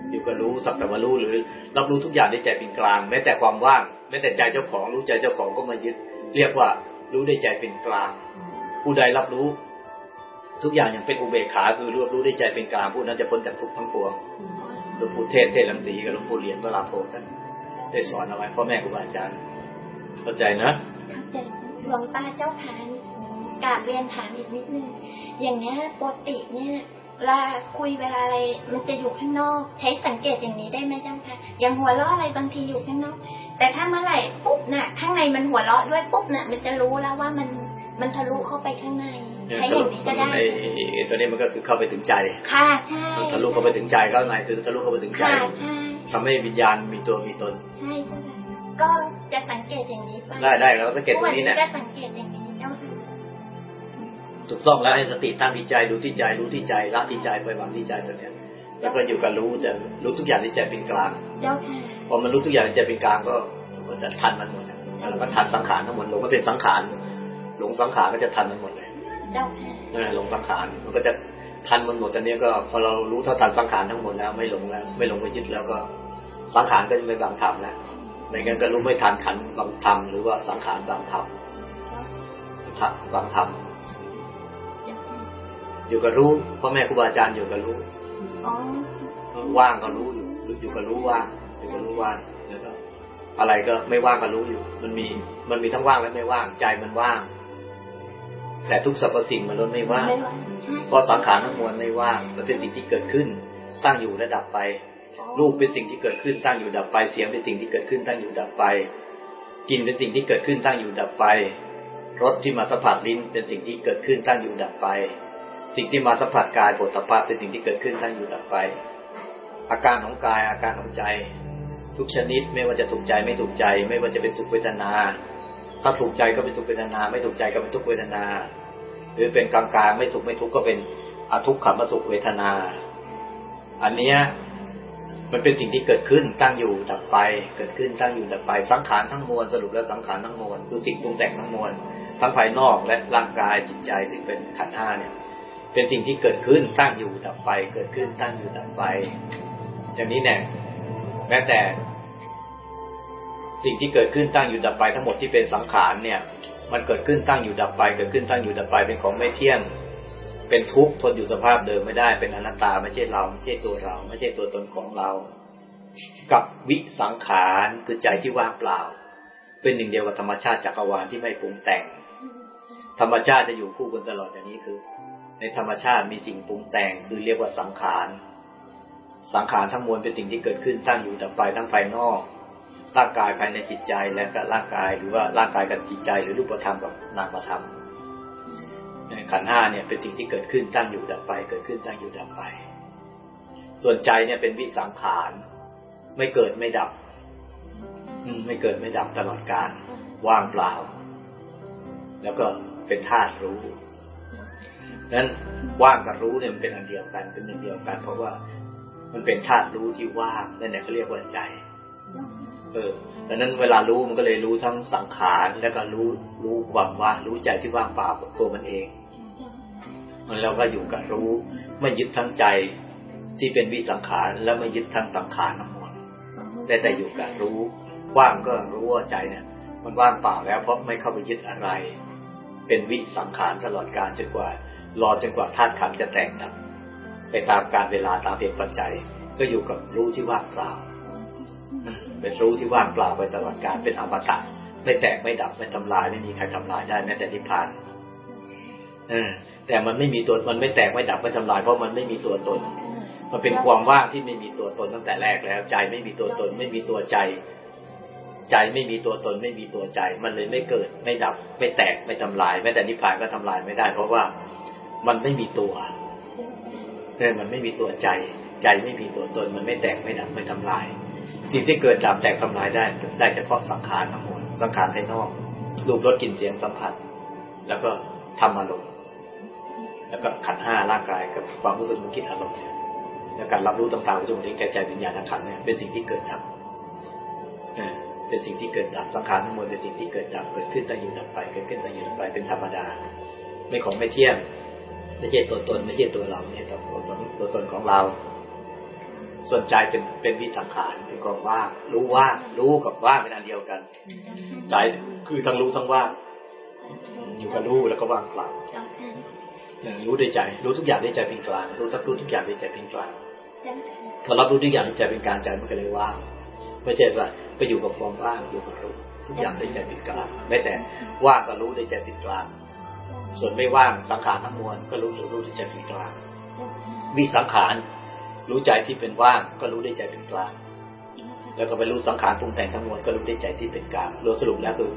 อยู่กับรู้สักแต่ว่ารู้หรือรับรู้ทุกอย่างในใจเป็นกลางแม้แต่ความว่างแม้แต่ใจเจ้าของรู้ใจเจ้าของก็มายึด เรียกว่ารู้ในใจเป็นกลาง ผู้ใดรับรู้ ทุกอย่างอย่างเป็นอุเบกขาคือรู้รู้ในใจเป็นกลางผู้นั้นจะพ้นจากทุกทั้งปวงหลวงปู่เทศเทศลังสีกับหลวงปู่เหรียญเวลาโพท่านได้สอนเอาไว้พ่อแม่ครูบาอาจารย์ เข้าใจนะ
แต่หลวงตาเจ้าขากราบเรียนถามอีกนิดนึงอย่างเนี้ยปกติเนี่ยเวลาคุยเวลาอะไรมันจะอยู่ข้างนอก ใช้สังเกตอย่างนี้ได้ไหมเจ้าคะอย่างหัวเราะอะไรบางทีอยู่ข้างนอก แต่ถ้าเมื่อไหร่ปุ๊บน่ะ ข้างในมันหัวเราะด้วยปุ๊บน่ะ มันจะรู้แล้วว่ามันมันทะลุเข้าไปข้างในใช้อย่างนี้ก็ได้
ไอ้ไอ้ตัวนี้มันก็คือเข้าไปถึงใจ
ค่ะใช่
มันทะลุเข้าไปถึงใจก็ไงคือทะลุเข้าไปถึงใจ
ค่ะใช่
ทำให้วิญญาณมีตัวมีตน
ใช่เจ้าค่ะ ก็จะสังเกตอย่างนี้ไป
ได้ได้เราก็สังเกตตรงนี้
ทุ
เนี่ย
จะสังเกตอย่างนี้เจ้าค่ะ
ถูกต้องแล้วให้สติตั้งที่ใจดูที่ใจรู้ที่ใจละที่ใจไปวางที่ใจตัวเนี้ยแล้วก็อยู่กับรู้แต่รู้ทุกอย่างที่ใจเป็นกลาง
เจ้าค่ะ
พอมันรู้ทุกอย่างที่ใจเป็นกลางก็มันจะทันมันหมดแล้วก็ทันสังขารทั้งหมดหลงก็เป็นสังขารหลงสังขารก็จะทันมันหมดเลย
เจ้าค่ะ
นั่นแหละหลงสังขารมันก็จะทันมันหมดตอนนี้ก็พอเรารู้เท่าทันสังขารทั้งหมดแล้วไม่หลงแล้ว ไม่หลงไปยึดแล้วก็สังขารก็จะไม่บังธรรมแล้ว ไม่งั้นก็รู้ไม่ทันขันธ์บังธรรมหรือว่าสังขารบังธรรมทันบังธรรม
เจ้าค่ะ
อยู่กับรู้พ่อแม่ครูบาอาจารย์อยู่กับรู้
อ๋อ
ว่างก็รู้อยู่อยู่กับรู้ว่างอยู่กับรู้ว่างแล้วก็อะไรก็ไม่ว่างก็รู้อยู่ มันมีมันมีทั้งว่างและไม่ว่างใจมันว่าง แต่ทุกสรรพสิ่งมันล้วนไม่ว่าง
ไม่ว่าใช่
เพราะสังขารทั้งมวลไม่ว่างมันเป็นสิ่งที่เกิดขึ้นตั้งอยู่และดับไป รูปเป็นสิ่งที่เกิดขึ้นตั้งอยู่ดับไป เสียงเป็นสิ่งที่เกิดขึ้นตั้งอยู่ดับไปกลิ่นเป็นสิ่งที่เกิดขึ้นตั้งอยู่ดับไปรสที่มาสัมผัสลิ้นเป็นสิ่งที่เกิดขึ้นตั้งอยู่ดับไป สิ่งที่มาสัมผัสกายโผฏฐัพพะเป็นสิ่งที่เกิดขึ้นตั้งอยู่ดับไป อาการของกายอาการของใจ ทุกชนิดไม่ว่าจะถูกใจไม่ถูกใจ ไม่ว่าจะเป็นสุขเวทนา ถ้าถูกใจก็เป็นสุขเวทนา ไม่ถูกใจก็เป็นทุกขเวทนา หรือเป็นกลางกลางไม่สุขไม่ทุกข์ก็เป็นอทุกขมสุขเวทนา อันเนี้ย มันเป็นสิ่งที่เกิดขึ้นตั้งอยู่ดับไป เกิดขึ้นตั้งอยู่ดับไป สังขารทั้งมวลสรุปแล้วสังขารทั้งมวลคือสิ่งปรุงแต่งทั้งมวลทั้งภายนอกและร่างกายจิตใจที่เป็นขันธ์ห้าเนี่ย เป็นสิ่งที่เกิดขึ้นตั้งอยู่ดับไป เกิดขึ้นตั้งอยู่ดับไปอย่างนี้เนี่ยแม้แต่ สิ่งที่เกิดขึ้นตั้งอยู่ดับไปทั้งหมดที่เป็นสังขารเนี่ย มันเกิดขึ้นตั้งอยู่ดับไป เกิดขึ้นตั้งอยู่ดับไปเป็นของไม่เที่ยง เป็นทุกข์ทนอยู่สภาพเดิมไม่ได้ เป็นอนัตตาไม่ใช่เรา ไม่ใช่ตัวเรา ไม่ใช่ตัวตนของเรา กับวิสังขารคือใจที่ว่างเปล่า เป็นหนึ่งเดียวกับธรรมชาติจักรวาลที่ไม่ปรุงแต่ง ธรรมชาติจะอยู่คู่กันตลอดอย่างนี้คือ ในธรรมชาติมีสิ่งปรุงแต่ง คือเรียกว่าสังขารสังขารทั้งมวลเป็นสิ่งที่เกิดขึ้นตั้งอยู่ดับไปทั้งภายนอกร่างกายภายในจิตใจและก็ร่างกายหรือว่าร่างกายกับจิตใจหรือรูปธรรมกับนามธรรม ขันห้าเนี่ยเป็นสิ่งที่เกิดขึ้นตั้งอยู่ดับไป เกิดขึ้นตั้งอยู่ดับไป ส่วนใจเนี่ยเป็นวิสังขาร ไม่เกิดไม่ดับ ไม่เกิดไม่ดับตลอดกาลว่างเปล่า แล้วก็เป็นธาตุรู้นั้นว่างกับรู้เนี่ยมันเป็นอันเดียวกันเป็นหนึ่งเดียวกัน เพราะว่ามันเป็นธาตุรู้ที่ว่างนั่นแหละเขาเรียกว่าใจ เออดังนั้นเวลารู้มันก็เลยรู้ทั้งสังขารแล้วก็รู้รู้ความว่างรู้ใจที่ว่างเปล่าตัวมันเอง มันเราก็อยู่กับรู้ ไม่ยึดทั้งใจที่เป็นวิสังขารแล้วไม่ยึดทั้งสังขารทั้งหมดแต่แต่อยู่กับรู้ ว่างก็รู้ว่าใจเนี่ย มันว่างเปล่าแล้วเพราะไม่เข้าไปยึดอะไร เป็นวิสังขารตลอดการจนกว่ารอจนกว่าธาตุขันจะแตกดับไปตามการเวลาตามเหตุปัจจัย ก็อยู่กับรู้ที่ว่างเปล่าเป็นรู้ที่ว่างเปล่าไปตลอดการเป็นอมตะไม่แตกไม่ดับไม่ทำลายไม่มีใครทำลายได้แม้แต่นิพพาน เออ แต่มันไม่มีตัวมันไม่แตกไม่ดับไม่ทำลายเพราะมันไม่มีตัวตน มันเป็นความว่างที่ไม่มีตัวตนตั้งแต่แรกแล้ว ใจไม่มีตัวตน ไม่มีตัวใจ ใจไม่มีตัวตน ไม่มีตัวใจ มันเลยไม่เกิด ไม่ดับ ไม่แตกไม่ทำลายแม้แต่นิพพานก็ทำลายไม่ได้ เพราะว่ามันไม่มีตัวเนี่ยมันไม่มีตัวใจ ใจไม่มีตัวตน มันไม่แตกไม่ดับไม่ทำลายสิ่งที่เกิดดับแตกทำลายได้ ได้เฉพาะสังขารทั้งหมดสังขารภายนอกรูปรสกลิ่นเสียงสัมผัส แล้วก็ทำอารมณ์ แล้วก็ขันห้าร่างกายกับความรู้สึกนึกคิดอารมณ์เนี่ยและการรับรู้ต่างๆจงนี้แก่ใจวิญญาณขันเนี่ยเป็นสิ่งที่เกิดดับเป็นสิ่งที่เกิดดับสังขารทั้งหมดเป็นสิ่งที่เกิดดับเกิดขึ้นตั้งอยู่ดับไปเกิดขึ้นตั้งอยู่ดับไปเป็นธรรมดา ไม่ของไม่เที่ยงไม่ใช่ตัวตน ไม่ใช่ตัวเราไม่ใช่ตัวตนตัวตนของเรา ส่วนใจเป็นเป็นวิสังขารเป็นกองว่างรู้ว่างรู้กับว่างเป็นอันเดียวกัน ใจคือทั้งรู้ทั้งว่างอยู่กับรู้แล้วก็ว่างเปล่า รู้ด้วยใจ รู้ทุกอย่างด้วยใจเป็นกลางรู้ทักรู้ทุกอย่างด้วยใจเป็นกลางพอรับรู้ทุกอย่างด้วยใจเป็นกลางใจมันก็เลยว่างไม่ใช่ว่าไปอยู่กับความว่างอยู่กับรู้ทุกอย่างด้วยใจเป็นกลางไม่แต่ว่างก็รู้ด้วยใจเป็นกลาง ส่วนไม่ว่างสังขารทั้งมวลก็รู้รู้ด้วยใจเป็นกลางวิสังขารรู้ใจที่เป็นว่างก็รู้ได้ใจเป็นกลางแล้วก็ไปรู้สังขารปรุงแต่งทั้งมวลก็รู้ได้ใจที่เป็นกลางรวมสรุปแล้วคือ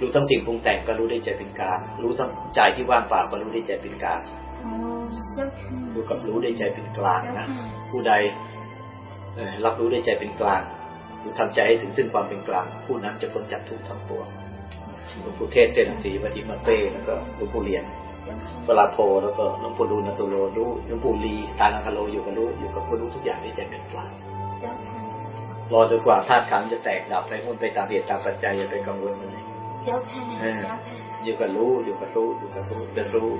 รู้ทั้งสิ่งปรุงแต่งก็รู้ได้ใจเป็นกลางรู้ทั้งใจที่ว่างเปล่าก็รู้ได้ใจเป็นกลางดูกับรู้ได้ใจเป็นกลางนะผู้ใดรับรู้ได้ใจเป็นกลางหรือทำใจให้ถึงซึ่งความเป็นกลาง ผู้นั้นจะพ้นจากทุกข์ทั้งปวงหลวงปู่เทศเจริญศรีปฏิมาเป้แล้วก็หลวงปู่เรียนเวลาโพแล้วก็หลวงปู่ดูนตุโลรู้หลวงปู่ลีตาลังคโลอยู่กับรู้อยู่กับผู้รู้ทุกอย่างที่ใจเป็นกลางรอจนกว่าธาตุขันจะแตกดับไปหุ่นไปตามเหตุตามปัจจัยอย่าไปกังวลมัน เลยอยู่กับรู้อยู่กับรู้อยู่กับรู้เป็นรู้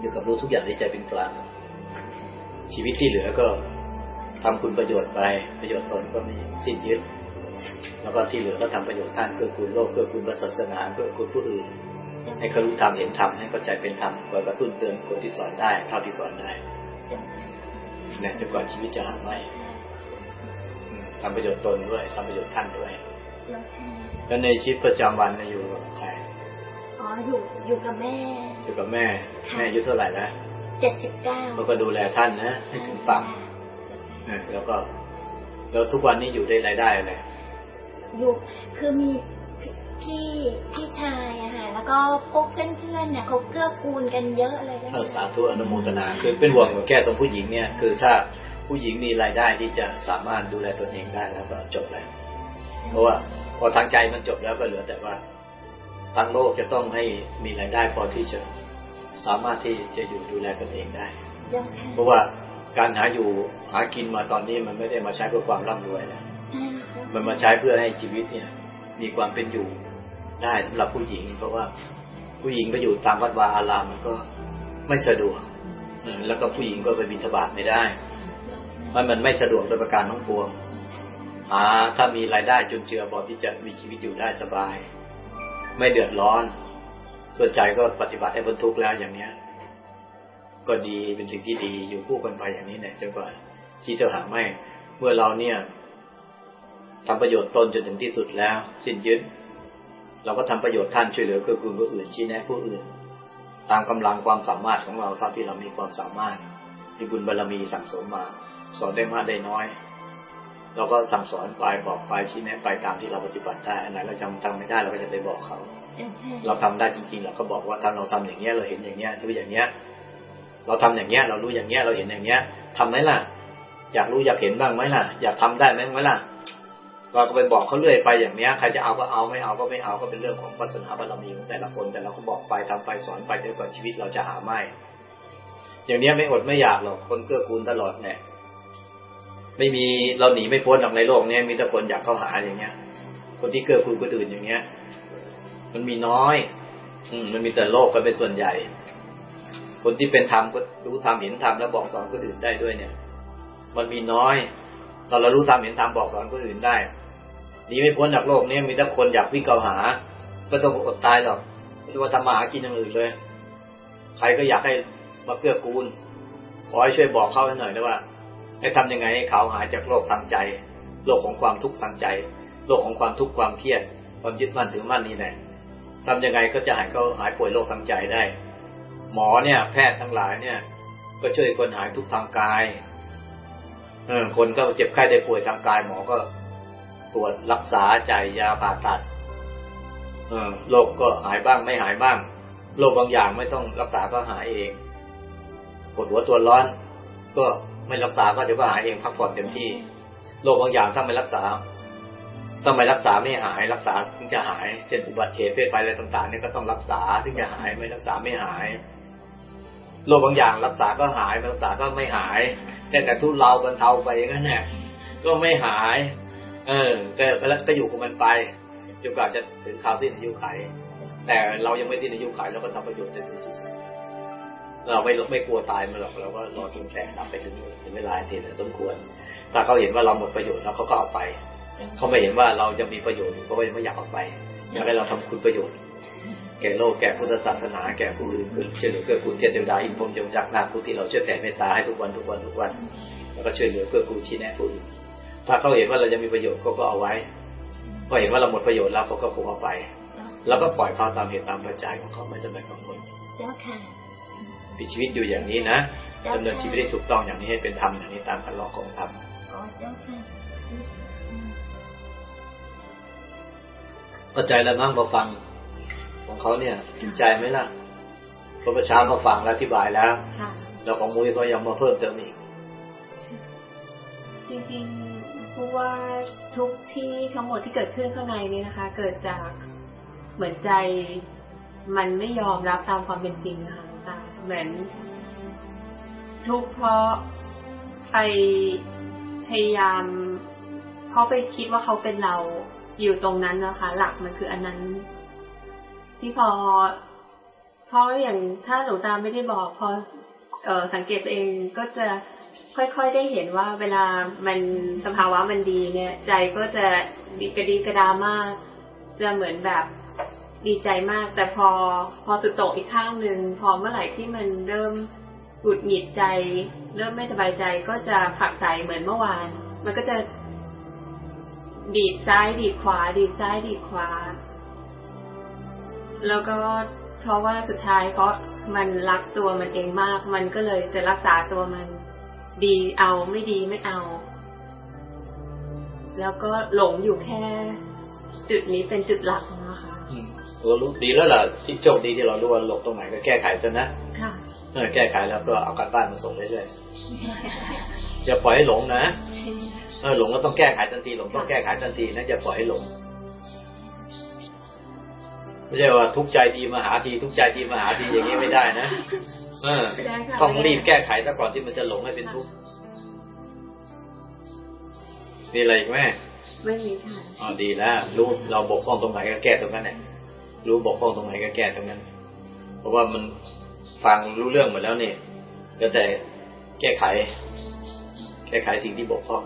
อยู่กับรู้ทุกอย่างที่ใจเป็นกลางชีวิตที่เหลือก็ทำคุณประโยชน์ไป ประโยชน์ตนก็ไม่สิ้นยึด แล้วก็ที่เหลือก็ทำประโยชน์ท่านเพื่อคุณโลกเพื่อคุณศาสนาเพื่อคุณผู้อื่น ให้เขารู้ธรรมเห็นธรรมให้เข้าใจเป็นธรรมคอยกระตุ้นเตือนคนที่สอนได้เท่าที่สอนได้เนี่ยจะกว่าชีวิตจะหาไม่ทำประโยชน์ตนด้วยทำประโยชน์ท่านด้วย แล้วในชีวิตประจำวันอยู่กับใคร
อ๋ออยู่อยู่กับแม่
อยู่กับแม่ แม่อายุเท่าไหร่แล้ว
เจ็ดสิบเก้า
เราก็ดูแลท่านนะให้ถึงฝั่งแล้วก็แล้วทุกวันนี้อยู่ได้รายได้อะไร
อยู่คือมีพี่พี่ชายอะค่ะแล้วก็พวกเพื่อนๆเนี่ยเขาเกื้อกูลกันเยอะเลยเออ
สาธุอนุโมทนาคือเป็นห่วงแก้ตรงผู้หญิงเนี่ยคือถ้าผู้หญิงมีรายได้ที่จะสามารถดูแลตนเองได้แล้วก็จบแล้วเพราะว่าพ อทางใจมันจบแล้วก็เหลือแต่ว่าทางโลกจะต้องให้มีรายได้พอที่จะสามารถที่จะอยู่ดูแลตนเองได้ เพราะว่าการหาอยู่หากินมาตอนนี้มันไม่ได้มาใช้เพื่อความร่ำรวยแล้วมันมาใช้เพื่อให้ชีวิตเนี่ย มีความเป็นอยู่ได้สำหรับผู้หญิง เพราะว่าผู้หญิงไปอยู่ตามวัดวาอารามมันก็ไม่สะดวกแล้วก็ผู้หญิงก็ไปบิณฑบาตไม่ได้มันมันไม่สะดวกโดยประการทั้งปวง หาถ้ามีรายได้จนเจือพอที่จะมีชีวิตอยู่ได้สบาย ไม่เดือดร้อน ส่วนใจก็ปฏิบัติให้บรรทุกแล้วอย่างเนี้ย ก็ดีเป็นสิ่งที่ดีอยู่คู่กันไปอย่างนี้เนี่ยจนกว่าที่จะหาไม่ เมื่อเราเนี่ยทำประโยชน์ตนจนถึงที่สุดแล้ว สิ้นยึด เราก็ทำประโยชน์ท่านช่วยเหลือเกื้อกูลผู้อื่นชี้แนะผู้อื่น ตามกำลังความสามารถของเราเท่าที่เรามีความสามารถมีบุญบารรมีสั่งสมมา สอนได้มากได้น้อย เราก็สั่งสอนไปบอกไปชี้แนะไปตามที่เราปฏิบัติได้อันไหนเราจำทำไม่ได้เราก็จะไปบอกเขา เราทำได้จริงๆ เราก็บอกว่าถ้าเราทำอย่างเงี้ยเราเห็นอย่างเงี้ยรู้อย่างเงี้ย เราทำอย่างเงี้ยเรารู้อย่างเงี้ยเราเห็นอย่างเงี้ยทำไหมล่ะ อยากรู้อยากเห็นบ้างไหมล่ะ อยากทำได้ไหมไหมล่ะเราก็ไปบอกเขาเรื่อยไปอย่างเนี้ยใครจะเอาก็เอาไม่เอาก็ไม่เอาก็เป็นเรื่องของปัสนาบารมีของแต่ละคน แต่เราก็บอกไปทำไปสอนไปจนกว่าชีวิตเราจะหาไม่ อย่างเนี้ยไม่อดไม่อยากหรอกคนเกื้อกูลตลอดแน่ ไม่มีเราหนีไม่พ้นหรอกในโลกนี้มีแต่คนอยากเข้าหาอย่างเงี้ย คนที่เกื้อกูลคนอื่นอย่างเงี้ย มันมีน้อย อืมันมีแต่โลกก็เป็นส่วนใหญ่ คนที่เป็นธรรมก็รู้ธรรมเห็นธรรมแล้วบอกสอนคนอื่นได้ด้วยเนี่ย มันมีน้อยตอนเรารู้ธรรมเห็นธรรมบอกสอนคนอื่นได้หนีไม่พ้นจากโลกนี้มีแต่คนอยากวิ่งเกาหา ก็ต้องอดตายหรอกไม่รู้ว่าทำมาหากินอย่างอื่นเลย ใครก็อยากให้มาเกื้อกูลขอให้ช่วยบอกเขาหน่อยนะว่า ให้ทำยังไงให้เขาหายจากโรคทางใจ โรคของความทุกข์ทางใจ โรคของความทุกข์ความเครียด ความยึดมั่นถือมั่นนี่แหละทำยังไงก็จะหายเขาหายป่วยโรคทางใจได้ หมอเนี่ย แพทย์ทั้งหลายเนี่ย ก็ช่วยคนหายทุกทางกาย เออคนก็เจ็บไข้ได้ป่วยทางกาย หมอก็ตรวจรักษาจ่ายยาผ่าตัด เออโรคก็หายบ้างไม่หายบ้างโรคบางอย่างไม่ต้องรักษาก็หายเองปวดหัวตัวร้อน ก็ ไม่รักษาก็เดี๋ยวก็หายเองพักผ่อนเต็มที่โรคบางอย่างถ้าไม่รักษาถ้าไม่รักษาไม่หายรักษาถึงจะหายเช่นอุบัติเหตุเพศภัยอะไรต่างๆเนี่ยก็ต้องรักษาถึงจะหายไม่รักษาไม่หายโรคบางอย่างรักษาก็หายไม่รักษาก็ไม่หายแต่แต่ทุเลาบรรเทาไปอย่างนั้นแหละก็ไม่หาย เออก็แล้วก็อยู่กับมันไปจนกว่าจะถึงข่าวสิ้นอายุไข แต่เรายังไม่สิ้นอายุไขเราก็ทำประโยชน์ในถึงที่สุด เราไม่ไม่กลัวตายมันหรอกเราก็รอจนแก่นับไปถึงถึงเวลาที่สมควร ถ้าเขาเห็นว่าเราหมดประโยชน์แล้วเขาก็เอาไป เขาไม่เห็นว่าเราจะมีประโยชน์เขาก็ไม่อยากเอาไปอยากให้เราทำคุณประโยชน์ แก่โลกแก่พุทธศาสนา แก่ผู้อื่นคือช่วยเหลือเกื้อกูลเทพเทวดาอินพรมยมยักษ์นาคผู้ที่เราช่วยแผ่เมตตาให้ทุกวันทุกวันทุกวัน แล้วก็ช่วยเหลือเกื้อกูลชี้แนะผู้อื่นถ้าเขาเห็นว่าเราจะมีประโยชน์เขาก็เอาไว้พอเห็นว่าเราหมดประโยชน์แล้วเขาก็คงเอาไป แล้วก็ปล่อยเขาตามเหตุตามปัจจัยของเขาไม่ต้องไปกังวล
เจ้าค่ะ
มีชีวิตอยู่อย่างนี้นะดำเนินชีวิตได้ถูกต้องอย่างนี้ให้เป็นธรรมอย่างนี้ตามคันลองของธรรม
อ๋อเจ้าค่ะ
เข้าใจแล้วมั้งมาฟัง ของเขาเนี่ยสนใจไหมล่ะพระประชามาฟังและอธิบายแล้ว
ค่ะ
แล้วของมุ้ยเขายังมาเพิ่มเติมอีก
จริงๆเพราะว่าทุกที่ทั้งหมดที่เกิดขึ้นข้างในนี้นะคะ เกิดจากเหมือนใจมันไม่ยอมรับตามความเป็นจริงนะคะตา เหมือนทุกข์เพราะไปพยายามเพราะไปคิดว่าเขาเป็นเราอยู่ตรงนั้นนะคะ หลักมันคืออันนั้น ที่พอเพราะอย่างถ้าหลวงตามไม่ได้บอกพอเออสังเกตตัวเองก็จะค่อยๆได้เห็นว่าเวลามันสภาวะมันดีเนี่ย ใจก็จะดีกระดีกระดามากจะเหมือนแบบ ดีใจมาก แต่พอพอสุดโต่งอีกข้างหนึ่งพอเมื่อไหร่ที่มันเริ่มหงุดหงิดใจ เริ่มไม่สบายใจก็จะผักใสเหมือนเมื่อวาน มันก็จะดีดซ้ายดีดขวา ดีดซ้ายดีดขวา แล้วก็เพราะว่าสุดท้ายเพราะมันรักตัวมันเองมาก มันก็เลยจะรักษาตัวมัน ดีเอาไม่ดีไม่เอา แล้วก็หลงอยู่แค่ จุดนี้เป็นจุดหลักนะคะ
เรารู้ดีแล้วล่ะที่โชคดีที่เรารู้ว่าหลบตรงไหนก็แก้ไขซะนะ
ค่ะ
เออแก้ไขแล้วก็เอาการบ้านมาส่งเรื่อยๆอย่าปล่อยให้หลงนะเออหลงก็ต้องแก้ไขทันทีหลงต้องแก้ไขทันทีนะอย่าปล่อยให้หลงไม่ใช่ว่าทุกข์ใจทีมาหาที ทุกข์ใจทีมาหาทีอย่างนี้ไม่ได้นะเออ
ได้ค่ะ
ต้องรีบแก้ไขซะก่อนที่มันจะหลงให้เป็นทุกข์มีอะไรอีกไหม
ไม่มีค่ะ
อ๋อดีแล้วรู้เราบกพร่องตรงไหนก็แก้ตรงนั้นแหละ รู้บกพร่องตรงไหนก็แก้ตรงนั้น เพราะว่ามันฟังรู้เรื่องหมดแล้วเนี่ยก็แต่แก้ไข แก้ไขสิ่งที่บกพร่อง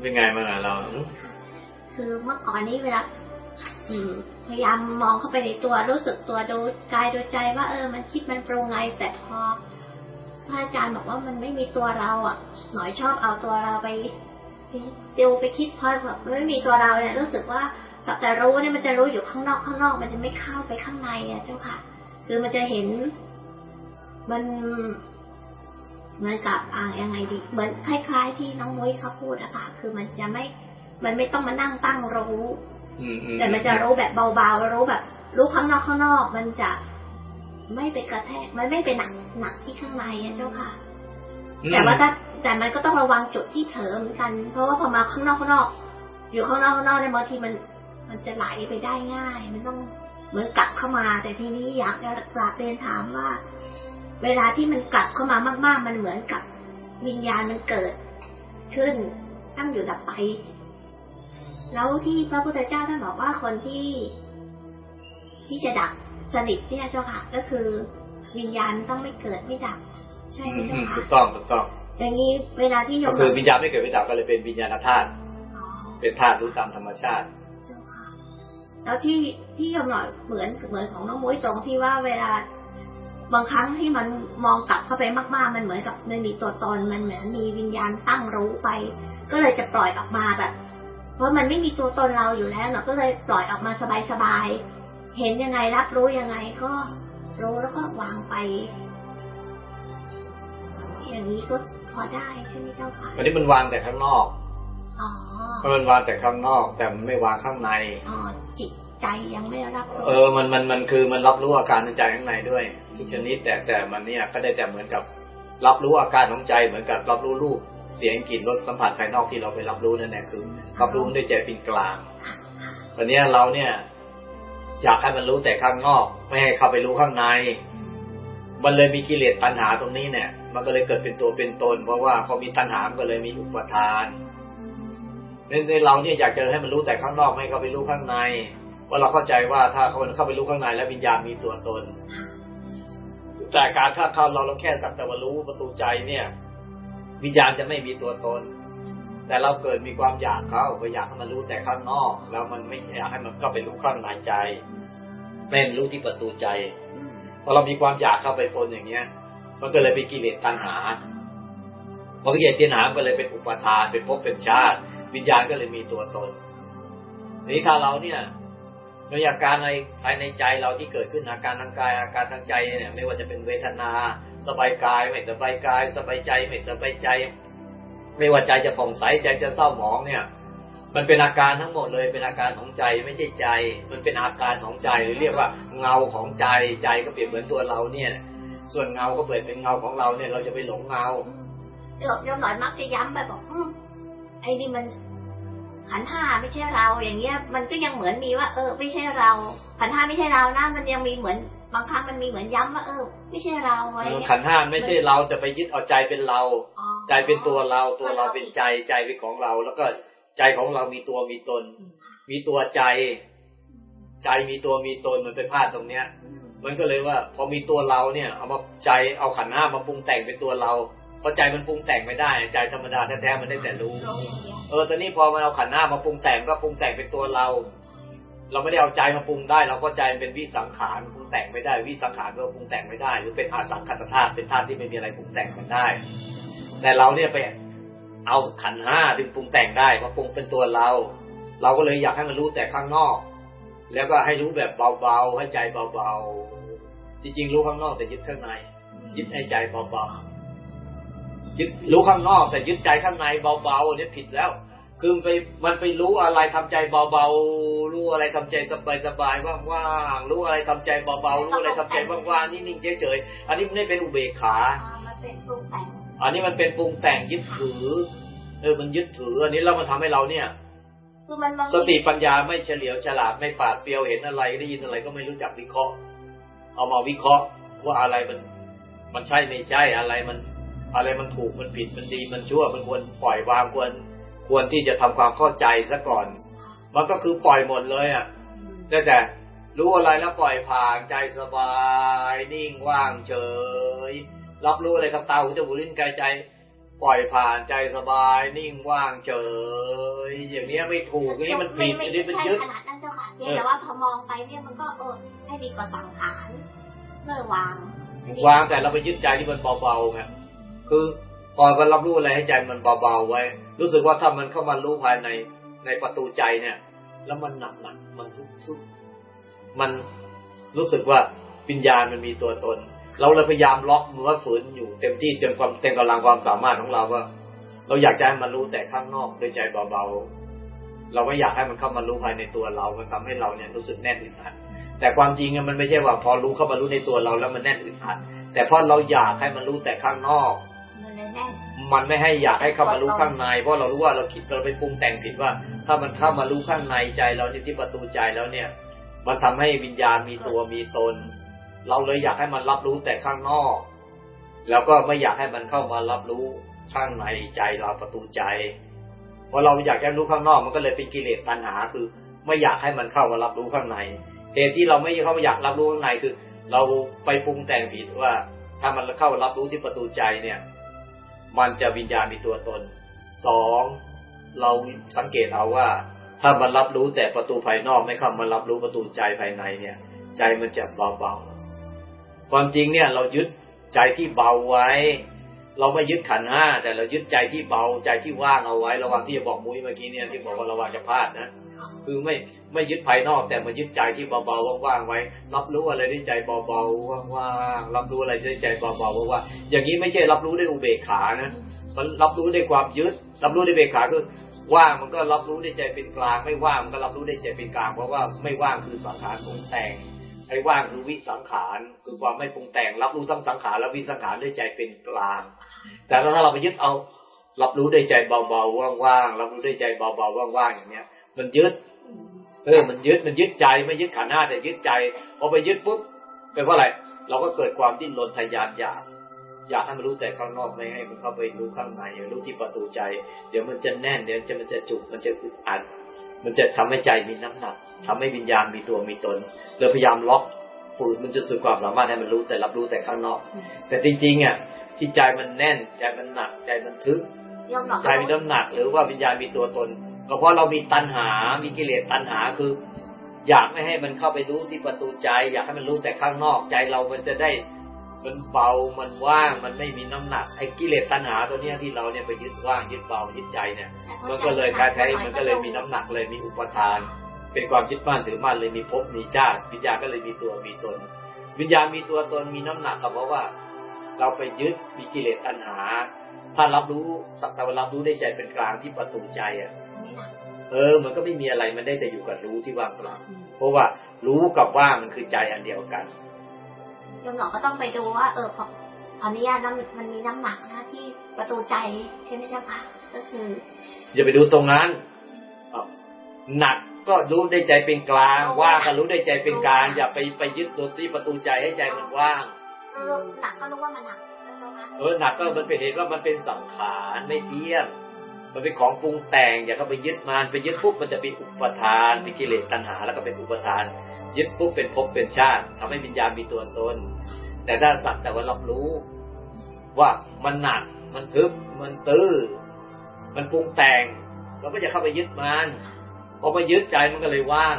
เป็นไงมางอะเรา
คือเมื่อก่อนนี้เวลาพยายามมองเข้าไปในตัวรู้สึกตัวดูกายดูใจว่า เออ มันคิดมันปรุงไง แต่พอพระอาจารย์บอกว่ามันไม่มีตัวเราอะ หน่อยชอบเอาตัวเราไปเดียวไปคิดพอแบบไม่มีตัวเราเนี่ยรู้สึกว่า สักแต่รู้เนี่ยมันจะรู้อยู่ข้างนอกข้างนอก มันจะไม่เข้าไปข้างในอะเจ้าค่ะ คือมันจะเห็น มันเหมือนกับอ่ายังไงดี เหมือนคล้าย ๆ ที่น้องมุ้ยเขาพูดอะค่ะ คือมันจะไม่ มันไม่ต้องมานั่งตั้งรู้
อืมอื
แต่มันจะรู้แบบเบาๆรู้แบบ รู้ข้างนอกข้างนอก มันจะไม่ไปกระแทก มันไม่ไปหนักหนักที่ข้างในอะเจ้าค่ะ แต่ว่าถ้าแต่มันก็ต้องระวังจุดที่เผลอเหมือนกัน เพราะว่าพอมาข้างนอกข้างนอก อยู่ข้างนอกข้างนอกเนี่ยบางทีมัน มันจะไหลไปได้ง่าย มันต้องเหมือนกลับเข้ามา แต่ทีนี้อยากจะกราบเรียนถามว่า เวลาที่มันกลับเข้ามามาก ๆ มันเหมือนกับวิญญาณมันเกิดขึ้นตั้งอยู่ดับไป แล้วที่พระพุทธเจ้าท่านบอกว่าคนที่ ที่จะดับสนิทเนี่ยเจ้าค่ะ ก็คือ วิญญาณต้องไม่เกิดไม่ดับ ใช่ไหม
อื
เจ้ามค่ะ
ถูกต้องถูกต้อง
อย่างนี้เวลาที่โย
ก็
ม
คือวิญญาณไม่เกิดไม่ดับก็เลยเป็นวิญญาณธาตุ
อ๋อ
เป็นธาตุรู้ตามธรรมชาติ
เจ้าค่ะ แล้วที่ที่โยมหน่อยเหมือนเหมือนของน้องมุ้ยตรงที่ว่าเวลา บางครั้งที่มันมองกลับเข้าไปมากๆ มันเหมือนกับมันมีตัวตนมันเหมือนมีวิญญาณตั้งรู้ไป ก็เลยจะปล่อยออกมาแบบ เพราะมันไม่มีตัวตนเราอยู่แล้วเนาะก็เลยปล่อยออกมาสบายๆเห็นยังไงรับรู้ยังไงก็รู้แล้วก็วางไป อย่างนี้ก็พอได้ใช่ไหมเจ้าค่ะ
อันนี้มันวางแต่ข้างนอก
อ๋อ
มันวางแต่ข้างนอก แต่มันไม่วางข้างใน
อ๋อจิตใจยังไม่รับรู้
เออมันมันมันคือมันรับรู้อาการในใจข้างในด้วย ทุกชนิดแต่แต่มันเนี่ยก็ได้แต่เหมือนกับ รับรู้อาการของใจเหมือนกับรับรู้รูปเสียงกลิ่นรสสัมผัสภายนอกที่เราไปรับรู้นั่นแหละคือรับรู้ด้วยใจเป็นกลางวันนี้เราเนี่ย อยากให้มันรู้แต่ข้างนอก ไม่ให้เข้าไปรู้ข้างใน มันเลยมีกิเลสตัณหาตรงนี้เนี่ย มันก็เลยเกิดเป็นตัวเป็นตน เพราะว่าพอมีตัณหามันก็เลยมีอุปทาน ในในเราเนี่ยอยากจะให้มันรู้แต่ข้างนอกไม่ให้เข้าไปรู้ข้างใน ว่าเราเข้าใจว่าถ้าเขาเข้าไปรู้ข้างในแล้ววิญญาณมีตัวตน แต่การถ้าเขาเราเราแค่สักแต่ว่ารู้ประตูใจเนี่ย วิญญาณจะไม่มีตัวตน แต่เราเกิดมีความอยากเขาไปอยากให้มันรู้แต่ข้างนอก แล้วมันไม่อยากให้มันเข้าไปรู้ข้างในใจไม่รู้ที่ประตูใจพอเรามีความอยากเข้าไปปนอย่างเงี้ย มันก็เลยเป็นกิเลสตัณหาพอกิเลสตัณหามก็เลยเป็นอุปทานเป็นภพเป็นชาติ วิญญาณก็เลยมีตัวตนนี้ถ้าเราเนี่ยในอาการในภายในใจเราที่เกิดขึ้นอาการทางกายอาการทางใจเนี่ยไม่ว่าจะเป็นเวทนา สบายกายไม่สบายกาย สบายใจไม่สบายใจ ไม่ว่าใจจะผ่องใสใจจะเศร้าหมองเนี่ย มันเป็นอาการทั้งหมดเลยเป็นอาการของใจไม่ใช่ใจ มันเป็นอาการของใจหรือเรียกว่าเงาของใจใจก็เปรียบเหมือนตัวเราเนี่ย ส่วนเงาก็เปรียบเป็นเงาของเราเนี่ยเราจะไปหลงเงา
ยวโยมหน่อยมักจะย้ำไปบอก ไอ้นี่มันขันธ์ห้าไม่ใช่เราอย่างเงี้ย มันก็ยังเหมือนมีว่า เออ ไม่ใช่เรา ขันธ์ห้าไม่ใช่เรานะมันยังมีเหมือนบางครั้งมันมีเหมือนย้ำว่าเออ ไม่ใช่เราอะไรเงี้ย
ขันธ์ห้าไม่ใช่เราแต่ไปยึดเอาใจเป็นเรา
อ๋อ
ใจเป็นตัวเราตัวเราเป็นใจใจเป็นของเรา แล้วก็ใจของเรามีตัวมีตน มีตัวใจ ใจมีตัวมีตนมันเป็นพลาดตรงเนี้ย มันก็เลยว่า พอมีตัวเราเนี่ย เอามาใจเอาขันธ์ห้ามาปรุงแต่งเป็นตัวเราเพราะใจมันปรุงแต่งไม่ได้ ใจธรรมดาแท้ๆมันได้แต่รู้
รู้อย่างเดียว
เออตอนนี้พอมันเอาขันธ์หน้ามาปรุงแต่งก็ปรุงแต่งเป็นตัวเรา เราไม่ได้เอาใจมาปรุงได้ เราก็ใจเป็นวิสังขารปรุงแต่งไม่ได้ วิสังขารก็ปรุงแต่งไม่ได้ หรือเป็นอาสังขตธาตุเป็นธาตุที่ไม่มีอะไรปรุงแต่งมันได้ แต่เราเนี่ยไปเอาขันธ์ห้าถึงปรุงแต่งได้มาปรุงเป็นตัวเรา เราก็เลยอยากให้มันรู้แต่ข้างนอก แล้วก็ให้รู้แบบเบาๆให้ใจเบาๆจริงๆรู้ข้างนอกแต่ยึดข้างในยึดให้ใจเบาๆ ยึดรู้ข้างนอกแต่ยึดใจข้างในเบาๆเนี่ยผิดแล้ว คือไปมันไปรู้อะไรทำใจเบาๆรู้อะไรทำใจสบายๆว่างๆรู้อะไรทำใจเบาๆรู้อะไรทำใจว่างๆนิ่งๆเฉยๆอันนี้มันไม่เป็นอุเบกขา
อ๋อมันเป็นปรุงแต่ง
อันนี้มันเป็นปรุงแต่งยึดถือเออมันยึดถืออันนี้แล้วมันทำให้เราเนี่ย
คือมันบาง
สติปัญญาไม่เฉลียวฉลาดไม่ปราดเปรียวเห็นอะไรได้ยินอะไรก็ไม่รู้จักวิเคราะห์ เอามาวิเคราะห์ว่าอะไรมัน มันใช่ไม่ใช่อะไรมัน อะไรมันถูกมันผิดมันดีมันชั่วมันควรปล่อยวางควรควรที่จะทำความเข้าใจซะก่อน มันก็คือปล่อยหมดเลยอะแต่แต่ รู้อะไรแล้วปล่อยผ่านใจสบาย นิ่งว่างเฉย รับรู้อะไรทางตาหูจมูกลิ้นกายใจปล่อยผ่านใจสบาย นิ่งว่างเฉย อย่างนี้ยไม่ถูกอย่างนี้มันผิด
ไม่
อย่างนี้มัน
ใช่
ยึด
ขนาดนั้นเจ้าค่ะเพียงแต่ว่าพอมองไปเนี่ยมันก็เออให้ดีกว่าสังขารเมื่อวางให้ดี
วางแต่เราไปยึดใจที่มันเบาๆไง คือพอมันรับรู้อะไรให้ใจมันเบาๆไว้ รู้สึกว่าถ้ามันเข้ามารู้ภายในในประตูใจเนี่ย แล้วมันหนักหนักมันทุกทุกมันรู้สึกว่าวิญญาณมันมีตัวตน เราเลยพยายามล็อกมือฝืนอยู่เต็มที่จนความเต็มกำลังความสามารถของเราว่า เราอยากจะให้มันรู้แต่ข้างนอกด้วยใจเบาๆ เราไม่อยากให้มันเข้ามารู้ภายในตัวเรา มันทำให้เราเนี่ยรู้สึกแน่นอึดอัดแต่ความจริงมันไม่ใช่ว่าพอรู้เข้ามารู้ในตัวเราแล้วมันแน่นอึดอัดแต่เพราะเราอยากให้มันรู้แต่ข้างนอก
แน่น
มันไม่ให้อยากให้เข้ามารู้ข้างใน เพราะเรารู้ว่าเราคิดเราไปปรุงแต่งผิดว่า ถ้ามันเข้ามารู้ข้างในใจเราเนี่ยที่ประตูใจแล้วเนี่ย มันทำให้วิญญาณมีตัวมีตน เราเลยอยากให้มันรับรู้แต่ข้างนอก แล้วก็ไม่อยากให้มันเข้ามารับรู้ข้างในใจเราประตูใจพอเราอยากให้รู้ข้างนอกมันก็เลยเป็นกิเลสตัณหาคือ ไม่อยากให้มันเข้ามารับรู้ข้างในเหตุที่เราไม่เข้ามาอยากรับรู้ข้างในคือ เราไปปรุงแต่งผิดว่า ถ้ามันเข้ารับรู้ที่ประตูใจเนี่ย มันจะวิญญาณมีตัวตนสองเราสังเกตเอาว่า ถ้ามันรับรู้แต่ประตูภายนอกไม่เข้ามารับรู้ประตูใจภายในเนี่ย ใจมันจะเบาๆความจริงเนี่ย เรายึดใจที่เบาไว้ เราไม่ยึดขันห้าแต่เรายึดใจที่เบาใจที่ว่างเอาไว้ ระหว่างที่จะบอกมุ้ยเมื่อกี้เนี่ยที่บอกว่าระวังจะพลาดนะ คือไม่ไม่ยึดภายนอก แต่มายึดใจที่เบาๆว่างๆไว้ รับรู้อะไรด้วยใจเบาๆว่างๆรับรู้อะไรด้วยใจเบาๆว่างๆอย่างนี้ไม่ใช่รับรู้ด้วยอุเบกขานะมันรับรู้ด้วยความยึด รับรู้ด้วยเบกขาคือว่างมันก็รับรู้ด้วยใจเป็นกลาง ไม่ว่างมันก็รับรู้ด้วยใจเป็นกลาง เพราะว่าไม่ว่างคือสังขารปรุงแต่งไอ้ว่างคือวิสังขารคือความไม่ปรุงแต่ง รับรู้ทั้งสังขารและวิสังขารด้วยใจเป็นกลาง แต่ถ้าเราไปยึดเอา รับรู้ด้วยใจเบาๆว่างๆรับรู้ด้วยใจเบาๆว่างๆอย่างเนี้ย มันยึดเออมันยึดมันยึดใจไม่ยึดขันธ์ห้าแต่ยึดใจพอไปยึดปุ๊บเป็นเพราะอะไร เราก็เกิดความดิ้นรนทะยานอยากอยากให้มันรู้แต่ข้างนอกไม่ให้มันเข้าไปรู้ข้างในรู้ที่ประตูใจ เดี๋ยวมันจะแน่นเดี๋ยวจะมันจะจุกมันจะอึดอัดมันจะทำให้ใจมีน้ำหนักทำให้วิญญาณมีตัวมีตนเราพยายามล็อกฝืนมันจนสุดความสามารถให้มันรู้แต่รับรู้แต่ข้างนอก แต่จริงๆอะที่ใจมันแน่นใจมันหนักใจมันทึบ
ยอมหรอก
ใจมีน้ำหนักหรือว่าวิญญาณมีตัวตน ก็เพราะเรามีตัณหา มีกิเลสตัณหาคือ อยากไม่ให้มันเข้าไปรู้ที่ประตูใจ อยากให้มันรู้แต่ข้างนอกใจเรามันจะได้มันเบา มันว่าง มันไม่มีน้ำหนัก ไอ้กิเลสตัณหาตัวเนี้ยที่เราเนี่ยไปยึดว่าง ยึดเบา ยึดใจเนี่ย มันก็เลยคล้ายๆมันก็เลยมีน้ำหนักเลย มีอุปทาน เป็นความยึดมั่นถือมั่นเลยมีภพ มีชาติ วิญญาณก็เลยมีตัว มีตน วิญญาณมีตัวตน มีน้ำหนักก็เพราะว่า เราไปยึด มีกิเลสตัณหา ถ้ารับรู้สักแต่ว่ารับรู้ได้ใจเป็นกลางที่ประตูใจอะ เออ มันก็ไม่มีอะไรมันได้แต่อยู่กับรู้ที่ว่างเปล่าเพราะว่ารู้กับว่างมันคือใจอันเดียวกัน
ยอมหรอกก็ต้องไปดูว่า เออขอขออนุญาตน้ำมันมีน้ำหนักนะที่ประตูใจใช่ไหมเจ้าค่ะก็คือ
อย่าไปดูตรงนั้นครับหนักก็รู้ได้ใจเป็นกลาง ว่างก็รู้ได้ใจเป็นกลางอย่าไปไปยึดตัวที่ประตูใจให้ใจมันว่าง
รู้หนักก็รู้ว่ามันหนัก เจ้าะ
เออหนักก็มันเป็นเหตุว่ามันเป็นสังขารไม่เที่ยงมันเป็นของปรุงแต่งอย่าเข้าไปยึดมันไปยึดปุ๊บมันจะเป็นอุปทานเป็นกิเลสตัณหา แล้วก็เป็นอุปทาน ยึดปุ๊บเป็นภพเป็นชาติทำให้วิญญาณมีตัวตน แต่ถ้าสักแต่ว่ารับรู้ ว่ามันหนักมันทึบมันตื้อมันปรุงแต่งเราก็จะเข้าไปยึดมันพอไปยึดใจมันก็เลยว่าง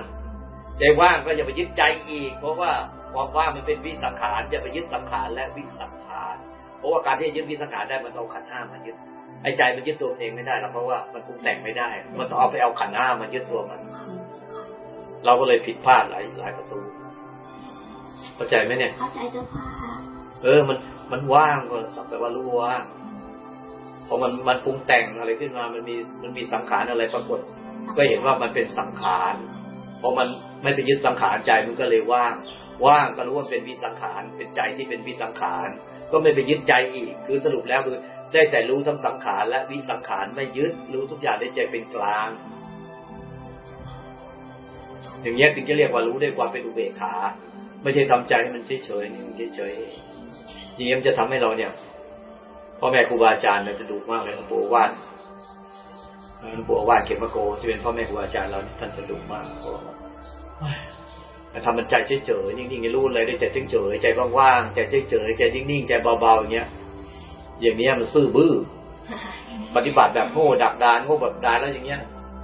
ใจว่างก็อย่าไปยึดใจอีก เพราะว่าความว่างมันเป็นวิสังขารอย่าไปยึดสังขารและวิสังขาร เพราะว่าการที่จะยึดวิสังขารได้มันต้องเอาขันธ์ห้ามายึดไอ้ใจมันยึดตัวมันเองไม่ได้หรอกเพราะว่ามันปรุงแต่งไม่ได้ มันต้องเอาไปเอาขันธ์ห้ามายึดตัวมัน เราก็เลยผิดพลาดหลายหลายประตูเข้าใจไหมเนี่ย
เข้าใจเจ้าค่ะ
เออ มันมันว่างก็สักแต่ว่ารู้ว่างพอมันมันปรุงแต่งอะไรขึ้นมา มันมีมันมีสังขารอะไรปรากฏ ก็เห็นว่ามันเป็นสังขารพอมันไม่ไปยึดสังขารใจมันก็เลยว่าง ว่างก็รู้ว่าเป็นวิสังขารเป็นใจที่เป็นวิสังขาร ก็ไม่ไปยึดใจอีก คือสรุปแล้วคือได้แต่รู้ทั้งสังขารและวิสังขารไม่ยึดรู้ทุกอย่างได้ใจเป็นกลาง อย่างเงี้ยถึงจะเรียกว่ารู้ด้วยความเป็นอุเบกขา ไม่ใช่ทำใจให้มันเฉยเฉยๆเฉยๆอย่างเงี้มันจะทำให้เราเนี่ยพ่อแม่ครูบาอาจารย์เนี่ยจะดุมากเลยหลวงปู่ว่านหลวงปู่ว่านเขมโกที่เป็นพ่อแม่ครูบาอาจารย์เรานี่ท่านจะดุมากเพราะ ว่าแต่ทำมันใจเฉยเฉยๆนิ่งๆรู้เลยได้ใจเฉยเฉยๆใจว่างๆใจเฉยเฉยๆใจนิ่งๆใจเบาๆอย่างเงี้ย อย่างเนี้ยมันซื่อบื้อ ปฏิบัติแบบโง่ดักดานโง่แบบดานแล้วอย่างเงี้ย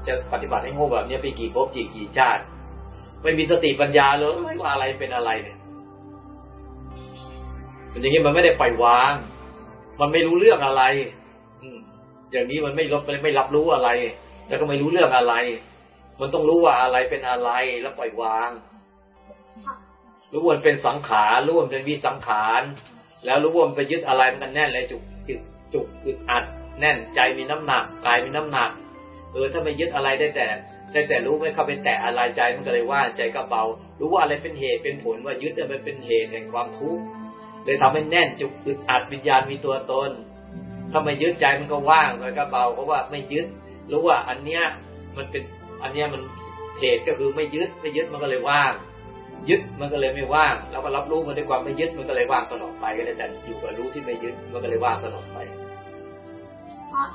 จะปฏิบัติให้โง่แบบเนี้ยไปกี่ภพกี่กี่ชาติ ไม่มีสติปัญญาเลยว่าอะไรเป็นอะไรเนี่ยมันอย่างนี้มันไม่ได้ปล่อยวาง มันไม่รู้เรื่องอะไร อืมอย่างนี้มันไม่รับไม่รับรู้อะไร แล้วก็ไม่รู้เรื่องอะไร มันต้องรู้ว่าอะไรเป็นอะไรแล้วปล่อยวาง รู้ว่ามันเป็นสังขารรู้ว่ามันเป็นวิสังขาร แล้วรู้ว่ามันไปยึดอะไรมันแน่นเลยจุกจุกจุกอึดอัด แน่นใจมีน้ำหนักกายมีน้ำหนัก เออถ้าไม่ยึดอะไรได้แต่ได้แต่รู้ไม่เข้าไปแตะอะไรใจมันก็เลยว่างใจก็เบา รู้ว่าอะไรเป็นเหตุเป็นผลว่ายึดอะไรเป็นเหตุแห่งความทุกข์เลยทำให้แน่นจุกอึดอัดวิญญาณมีตัวตนถ้าไม่ยึดใจมันก็ว่างมันก็เบาเพราะว่าไม่ยึด รู้ว่าอันเนี้ยมันเป็นอันเนี้ยมันเหตุก็คือไม่ยึดไม่ยึดมันก็เลยว่าง ยึดมันก็เลยไม่ว่างแล้วก็รับรู้มันด้วยความไม่ยึดมันก็เลยว่างตลอดไปก็เลยแต่อยู่กับรู้ที่ไม่ยึดมันก็เลยว่างตลอดไป
เพราะ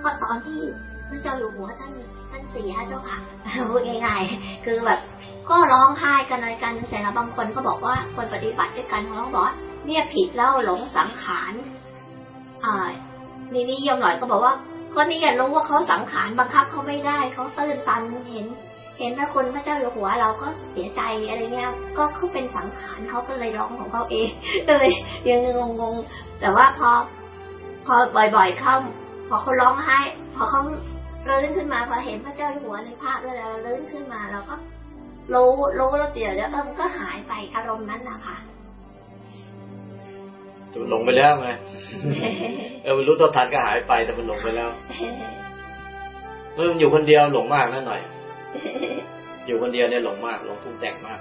เพราะตอนที่พระเจ้าอยู่หัวท่านท่านเสียเจ้าค่ะพูดง่ายๆคือแบบก็ร้องไห้กันอะไรกันเสร็จแล้วบางคนก็บอกว่าคนปฏิบัติด้วยกันเขาบอกว่าเนี่ยผิดแล้วหลงสังขารอ่านี่นี่ยมหน่อยก็บอกว่าก็นี่อยารู้ว่าเขาสังขารบังคับเขาไม่ได้เขาตื้นตันเห็น เห็นพระคุณพระเจ้าอยู่หัวเราก็เสียใจอะไรเงี้ย ก็เขาเป็นสังขารเขาก็เลยร้องของเขาเองก็เลยยังงงๆ แต่ว่าพอ พอบ่อยๆเข้า พอเขาร้องไห้ พอเขาเลื่นขึ้นมาพอเห็นพระเจ้าอยู่หัวในภาพแล้วเราเลื่นขึ้นมาเราก็รู้รู้แล้วเดี๋ยวแล้วมันก็หายไปอารมณ์นั้นนะคะ
แต่มันหลงไปแล้วไงเออมันรู้เท่าทันก็หายไปแต่มันหลงไปแล้วเมื่อมันอยู่คนเดียวหลงมากนั่นหน่อย อยู่คนเดียวเนี่ยหลงมากหลงปรุงแต่งมาก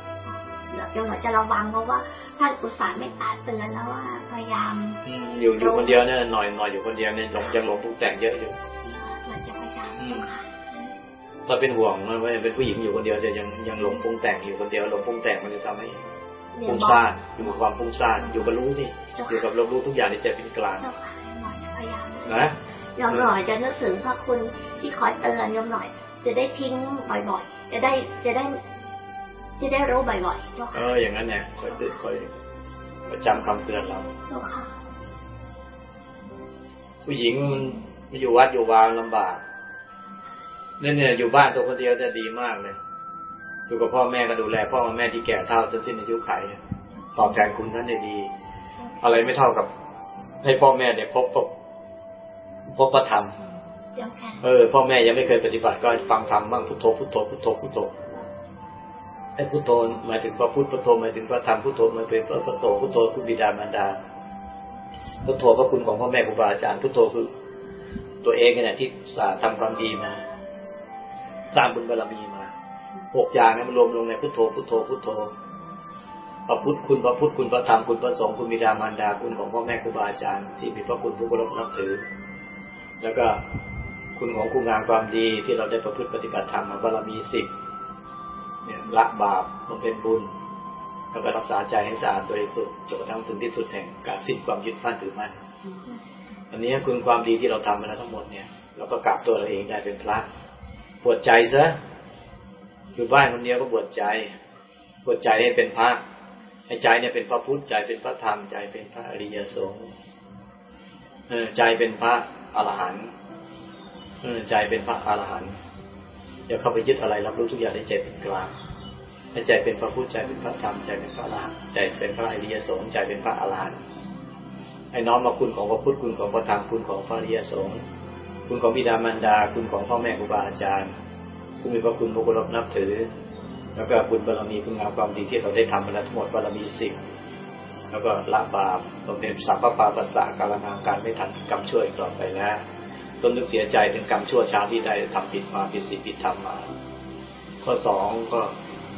เราจะจะระวังเพราะว่าท่านอุตส่าห์ไม่ตาเตือนแล้วว่าพยายาม
อืมอยู่อยู่คนเดียวเนี่ยหน่อยหน่อยอยู่คนเดียวเนี่ยหลงยังหลงปรุงแต่งเยอะอยู่
เราจะพยายามเจ้าค่ะ
ถ้าเป็นห่วงนะว่าเป็นผู้หญิงอยู่คนเดียวจะยังยังหลงปรุงแต่งอยู่คนเดียวหลงปรุงแต่งมันจะทำให้
เนี่
ฟุ้
ย
ง
บอก
ซ่านอยู่กับความฟุ้งซ่านอยู่กับรู้นี่
เจ้า
อยู่
ค่ะ
กับรับรู้ทุกอย่างในใจเป็นกลาง
เจ้าค่ะหน่อยจะพยายาม
นะ
ยอมหน่อยจะนึกถึงพระคุณที่คอยเตือนยอมหน่อย จะได้ทิ้งบ่อยๆ จะได้จะได้ จะได้รู้บ่อยๆเจ้า
เอ
ค่ะ
ออย่างนั้นเนี่ยคอยตื่นคอยประจำคำเตือนเรา
เจ้าค่ะ
ผู้หญิงมันมันอยู่วัดอยู่วางลำบากเนี่ยเนี่ยอยู่บ้านตัวคนเดียวจะดีมากเลยอยู่กับพ่อแม่ก็ดูแล พ่อแม่ที่แก่เท่าจนสิ้นอายุไขตอบแทนคุณท่านได้ดี อะไรไม่เท่ากับ ให้พ่อแม่เนี่ยพบพบพบประธรรม
เอ
อพ่อแม่ยังไม่เคยปฏิบัติก็ฟังธรรมบ้างพุทโธพุทโธพุทโธพุทโธไอ้พุทโธหมายถึงพระพุทธพุทโธหมายถึงพระธรรมพุทโธหมายถึงพระพุทโธพุทโธคุณบิดามารดาพุทโธพระคุณของพ่อแม่ครูบาอาจารย์พุทโธคือ ตัวเองเนี่ยที่สาทำความดีมา สร้างบุญบารมีมาหกอย่างเนี่ยมันรวมลงในพุทโธพุทโธพุทโธพระพุทธคุณพระพุทธคุณพระธรรมคุณพระสงฆ์คุณบิดามารดาคุณของพ่อแม่ครูบาอาจารย์ที่มีพระคุณผู้เคารพนับถือ แล้วก็ คุณของคุณงามความดีที่เราได้ประพฤติปฏิบัติธรรมมาบารมีสิบเนี่ยละบาปบำเพ็ญบุญแล้วก็รักษาใจให้สะอาดโดยสุดจนกระทั่งถึงที่สุดแห่งการสิ้นความยึดมั่นถือมั่นอันนี้คุณความดีที่เราทำมาแล้วทั้งหมดเนี่ยเราก็กลับตัวเราเองได้เป็นพระบวชใจซะอยู่บ้านคนเดียวก็บวชใจบวชใจให้เป็นพระให้ใจเนี่ยเป็นพระพุทธใจเป็นพระธรรมใจเป็นพระอริยสงฆ์เออใจเป็นพระอรหันต์ ใจเป็นพระอรหันต์อย่าเข้าไปยึดอะไรรับรู้ทุกอย่างในใจเป็นกลางให้ใจเป็นพระพุทธใจเป็นพระธรรมใจเป็นพระอรหันต์ใจเป็นพระอริยสงฆ์ใจเป็นพระอรหันต์ให้น้อมมาคุณของพระพุทธคุณของพระธรรมคุณของพระอริยสงฆ์คุณของบิดามารดาคุณของพ่อแม่ครูบาอาจารย์คุณมีพระคุณพระเคารพนับถือ แล้วก็บุญบารมีคุณงามความดีที่เราได้ทำมาแล้วทั้งหมดบารมีสิบแล้วก็ละบาปบำเพ็ญสัพพะปาปัสสะการนาการไม่ทันกรรมช่วยต่อไปแล้ว ต้นนึกเสียใจถึงกรรมชั่วช้าที่ได้ทำผิดมาผิดศีลผิดธรรมมา ข้อสองก็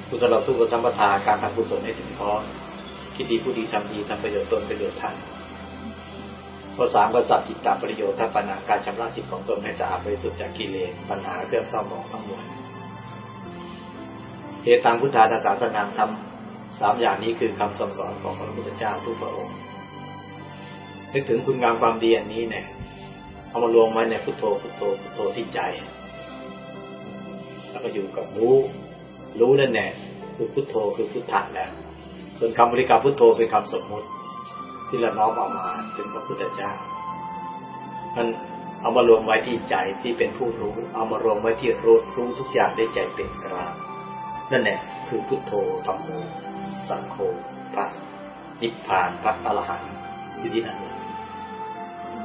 กุศลสุขธรรมปทาการทำกุศลให้ถึงพร้อมคิดดีผู้ดีทำดีทำประโยชน์ตนประโยชน์ท่านข้อสามก็สัตจิตตามประโยชน์ทัปนาการชำระจิตของตนให้สะอาดบริสุทธิ์จากกิเลสปัญหาเครื่องเศร้าหมองทั้งมวลเหตุทางพุทธาศาสนาธรรมสามอย่างนี้คือคำสั่งสอนของพระพุทธเจ้าทุกพระองค์นึกถึงคุณงามความดีอันนี้เนี่ย เอามารวมไว้ในพุทโธพุทโธพุทโธที่ใจ แล้วก็อยู่กับรู้ รู้นั่นแหละคือพุทโธคือพุทธะแล้วส่วนคำบริกรรมพุทโธเป็นคำสมมุติ ที่เราน้อมเอามาถึงพระพุทธเจ้ามันเอามารวมไว้ที่ใจที่เป็นผู้รู้ เอามารวมไว้ที่รู้รู้ทุกอย่างได้ใจเป็นกลางนั่นแหละคือพุทโธธรรมโมสังโฆพระนิพพานพระอรหันต์อยู่ที่นั่น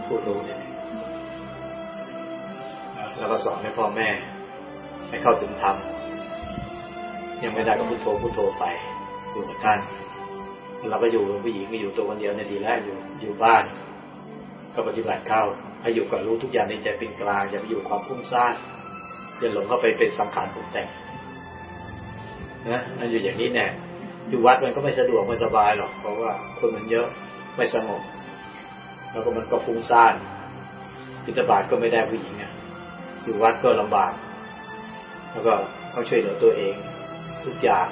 ผู้รู้เนี่ย แล้วก็สอนให้พ่อแม่ ให้เข้าถึงธรรมยังไม่ได้ก็พุโทโธพุโทโธไปอยู่กับท่านเราก็อยู่ผู้หญิงก็อยู่ตัวคนเดียวเนี่ยดีแล้วอยู่อยู่บ้าน ก็ปฏิบัติเข้าให้อยู่กับรู้ทุกอย่างในใจเป็นกลางอย่าไปอยู่ความพุ่งซ่านอย่าหลงเข้าไปเป็นสังขารปรุงแต่งนะนั่นอยู่อย่างนี้แน่อยู่วัดมันก็ไม่สะดวกไม่สบายหรอกเพราะว่าคนมันเยอะไม่สงบแล้วก็มันก็ฟุ้งซ่านบิณฑบาตก็ไม่ได้ผู้หญิงอะ อยู่วัดก็ลำบาก แล้วก็ต้องช่วยเหลือตัวเอง ทุกอย่าง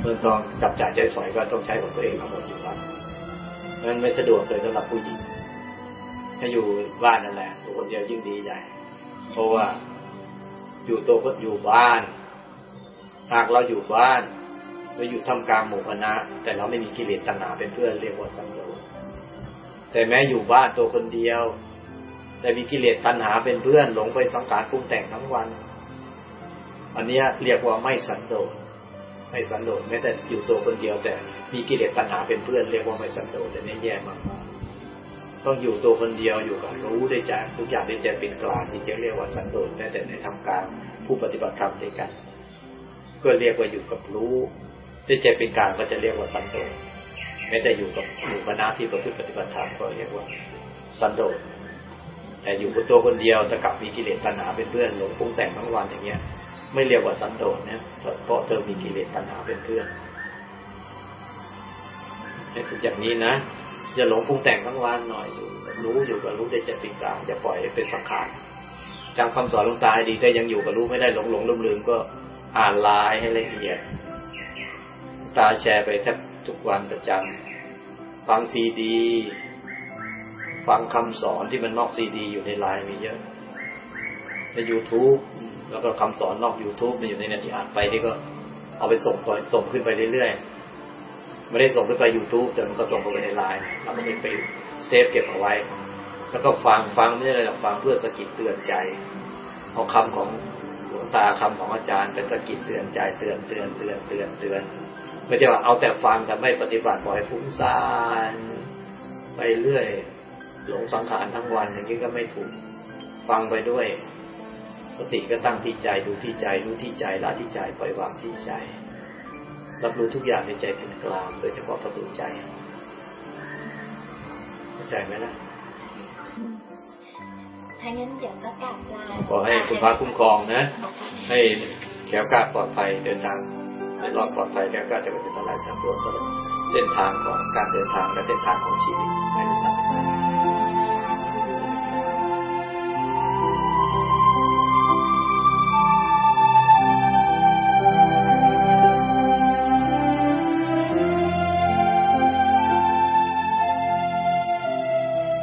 เงินทองจับจ่ายใช้สอยก็ต้องใช้ของตัวเองทั้งหมดอยู่วัดนั้นไม่สะดวกเลยสำหรับผู้หญิงถ้าอยู่บ้านนั่นแหละตัวคนเดียวยิ่งดีใหญ่เพราะว่าอยู่ตัวก็อยู่บ้าน หากเราอยู่บ้านเราอยู่ทำกลางหมู่คณะ แต่เราไม่มีกิเลสตัณหาเป็นเพื่อนเรียกว่าสังโดษแต่แม้อยู่บ้านตัวคนเดียว แต่มีกิเลสตัณหาเป็นเพื่อนหลงไปสังขารปรุงแต่งทั้งวัน อันนี้เรียกว่าไม่สันโดษไม่สันโดษแม้แต่อยู่ตัวคนเดียวแต่ มีกิเลสตัณหาเป็นเพื่อนเรียกว่าไม่สันโดษแต่นี่แย่มากต้องอยู่ตัวคนเดียวอยู่กับรู้ได้ใจทุกอย่างได้ใจเป็นกลางที่จะเรียกว่าสันโดษแม้แต่ในทำการผู้ปฏิบัติธรรมด้วยกัน ก็เรียกว่าอยู่กับรู้ได้ใจเป็นกลางก็จะเรียกว่าสันโดษแม้แต่อยู่กับหมู่คณะที่ประพฤติปฏิบัติธรรมก็เรียกว่าสันโดษ แต่อยู่กับตัวคนเดียวแต่กลับมีกิเลสตัณหาเป็นเพื่อนหลงปรุงแต่งทั้งวันอย่างเงี้ย ไม่เรียกว่าสันโดษนะเพราะเธอมีกิเลสตัณหาเป็นเพื่อนให้ฝึกอย่างนี้นะอย่าหลงปรุงแต่งทั้งวันหน่อยอยู่รู้อยู่กับรู้ได้ใจเป็นกลางอย่าปล่อยให้เป็นสังขารจำคำสอนลงตาให้ดีถ้ายังอยู่กับรู้ไม่ได้หลงหลงลืมลืมก็อ่านลายให้ละเอียด ตาแชร์ไปแทบทุกวันประจำฟังซีดี ฟังคำสอนที่มันนอกซีดีอยู่ในไลน์มีเยอะ ใน YouTube แล้วก็คำสอนนอก YouTube มันอยู่ในเน็ตที่อ่านไปนี่ก็เอาไปส่งต่อส่งขึ้นไปเรื่อยๆ ไม่ได้ส่งขึ้นไป YouTube แต่มันก็ส่งไปในไลน์เราก็ไปเซฟเก็บเอาไว้ แล้วก็ฟังฟังไม่ใช่อะไรหรอกฟังเพื่อสกิดเตือนใจเอาคำของหลวงตาคำของอาจารย์เป็นสกิดเตือนใจเตือนเตือนเตือนเตือนเตือนไม่ใช่ว่าเอาแต่ฟังแต่ไม่ปฏิบัติปล่อยฟุ้งซ่านไปเรื่อย หลงสังขารทั้งวันอย่างนี้ก็ไม่ถูกฟังไปด้วย สติก็ตั้งที่ใจดูที่ใจรู้ที่ใจละที่ใจปล่อยวางที่ใจ รับรู้ทุกอย่างในใจเป็นกลางโดยเฉพาะประตูใจเข้าใจไหมล่ะ
ถ้างั้นเดี๋ยวก็กลับลา
ขอให้คุณพระคุ้มครองนะ ให้แขวกล้าดปลอดภัยเดินทางในรอดปลอดภัยแล้วก็จะเป็นอะไรทางรวมตลอดเส้นทางของการเดินทางและเส้นทางของชีวิตในสังคม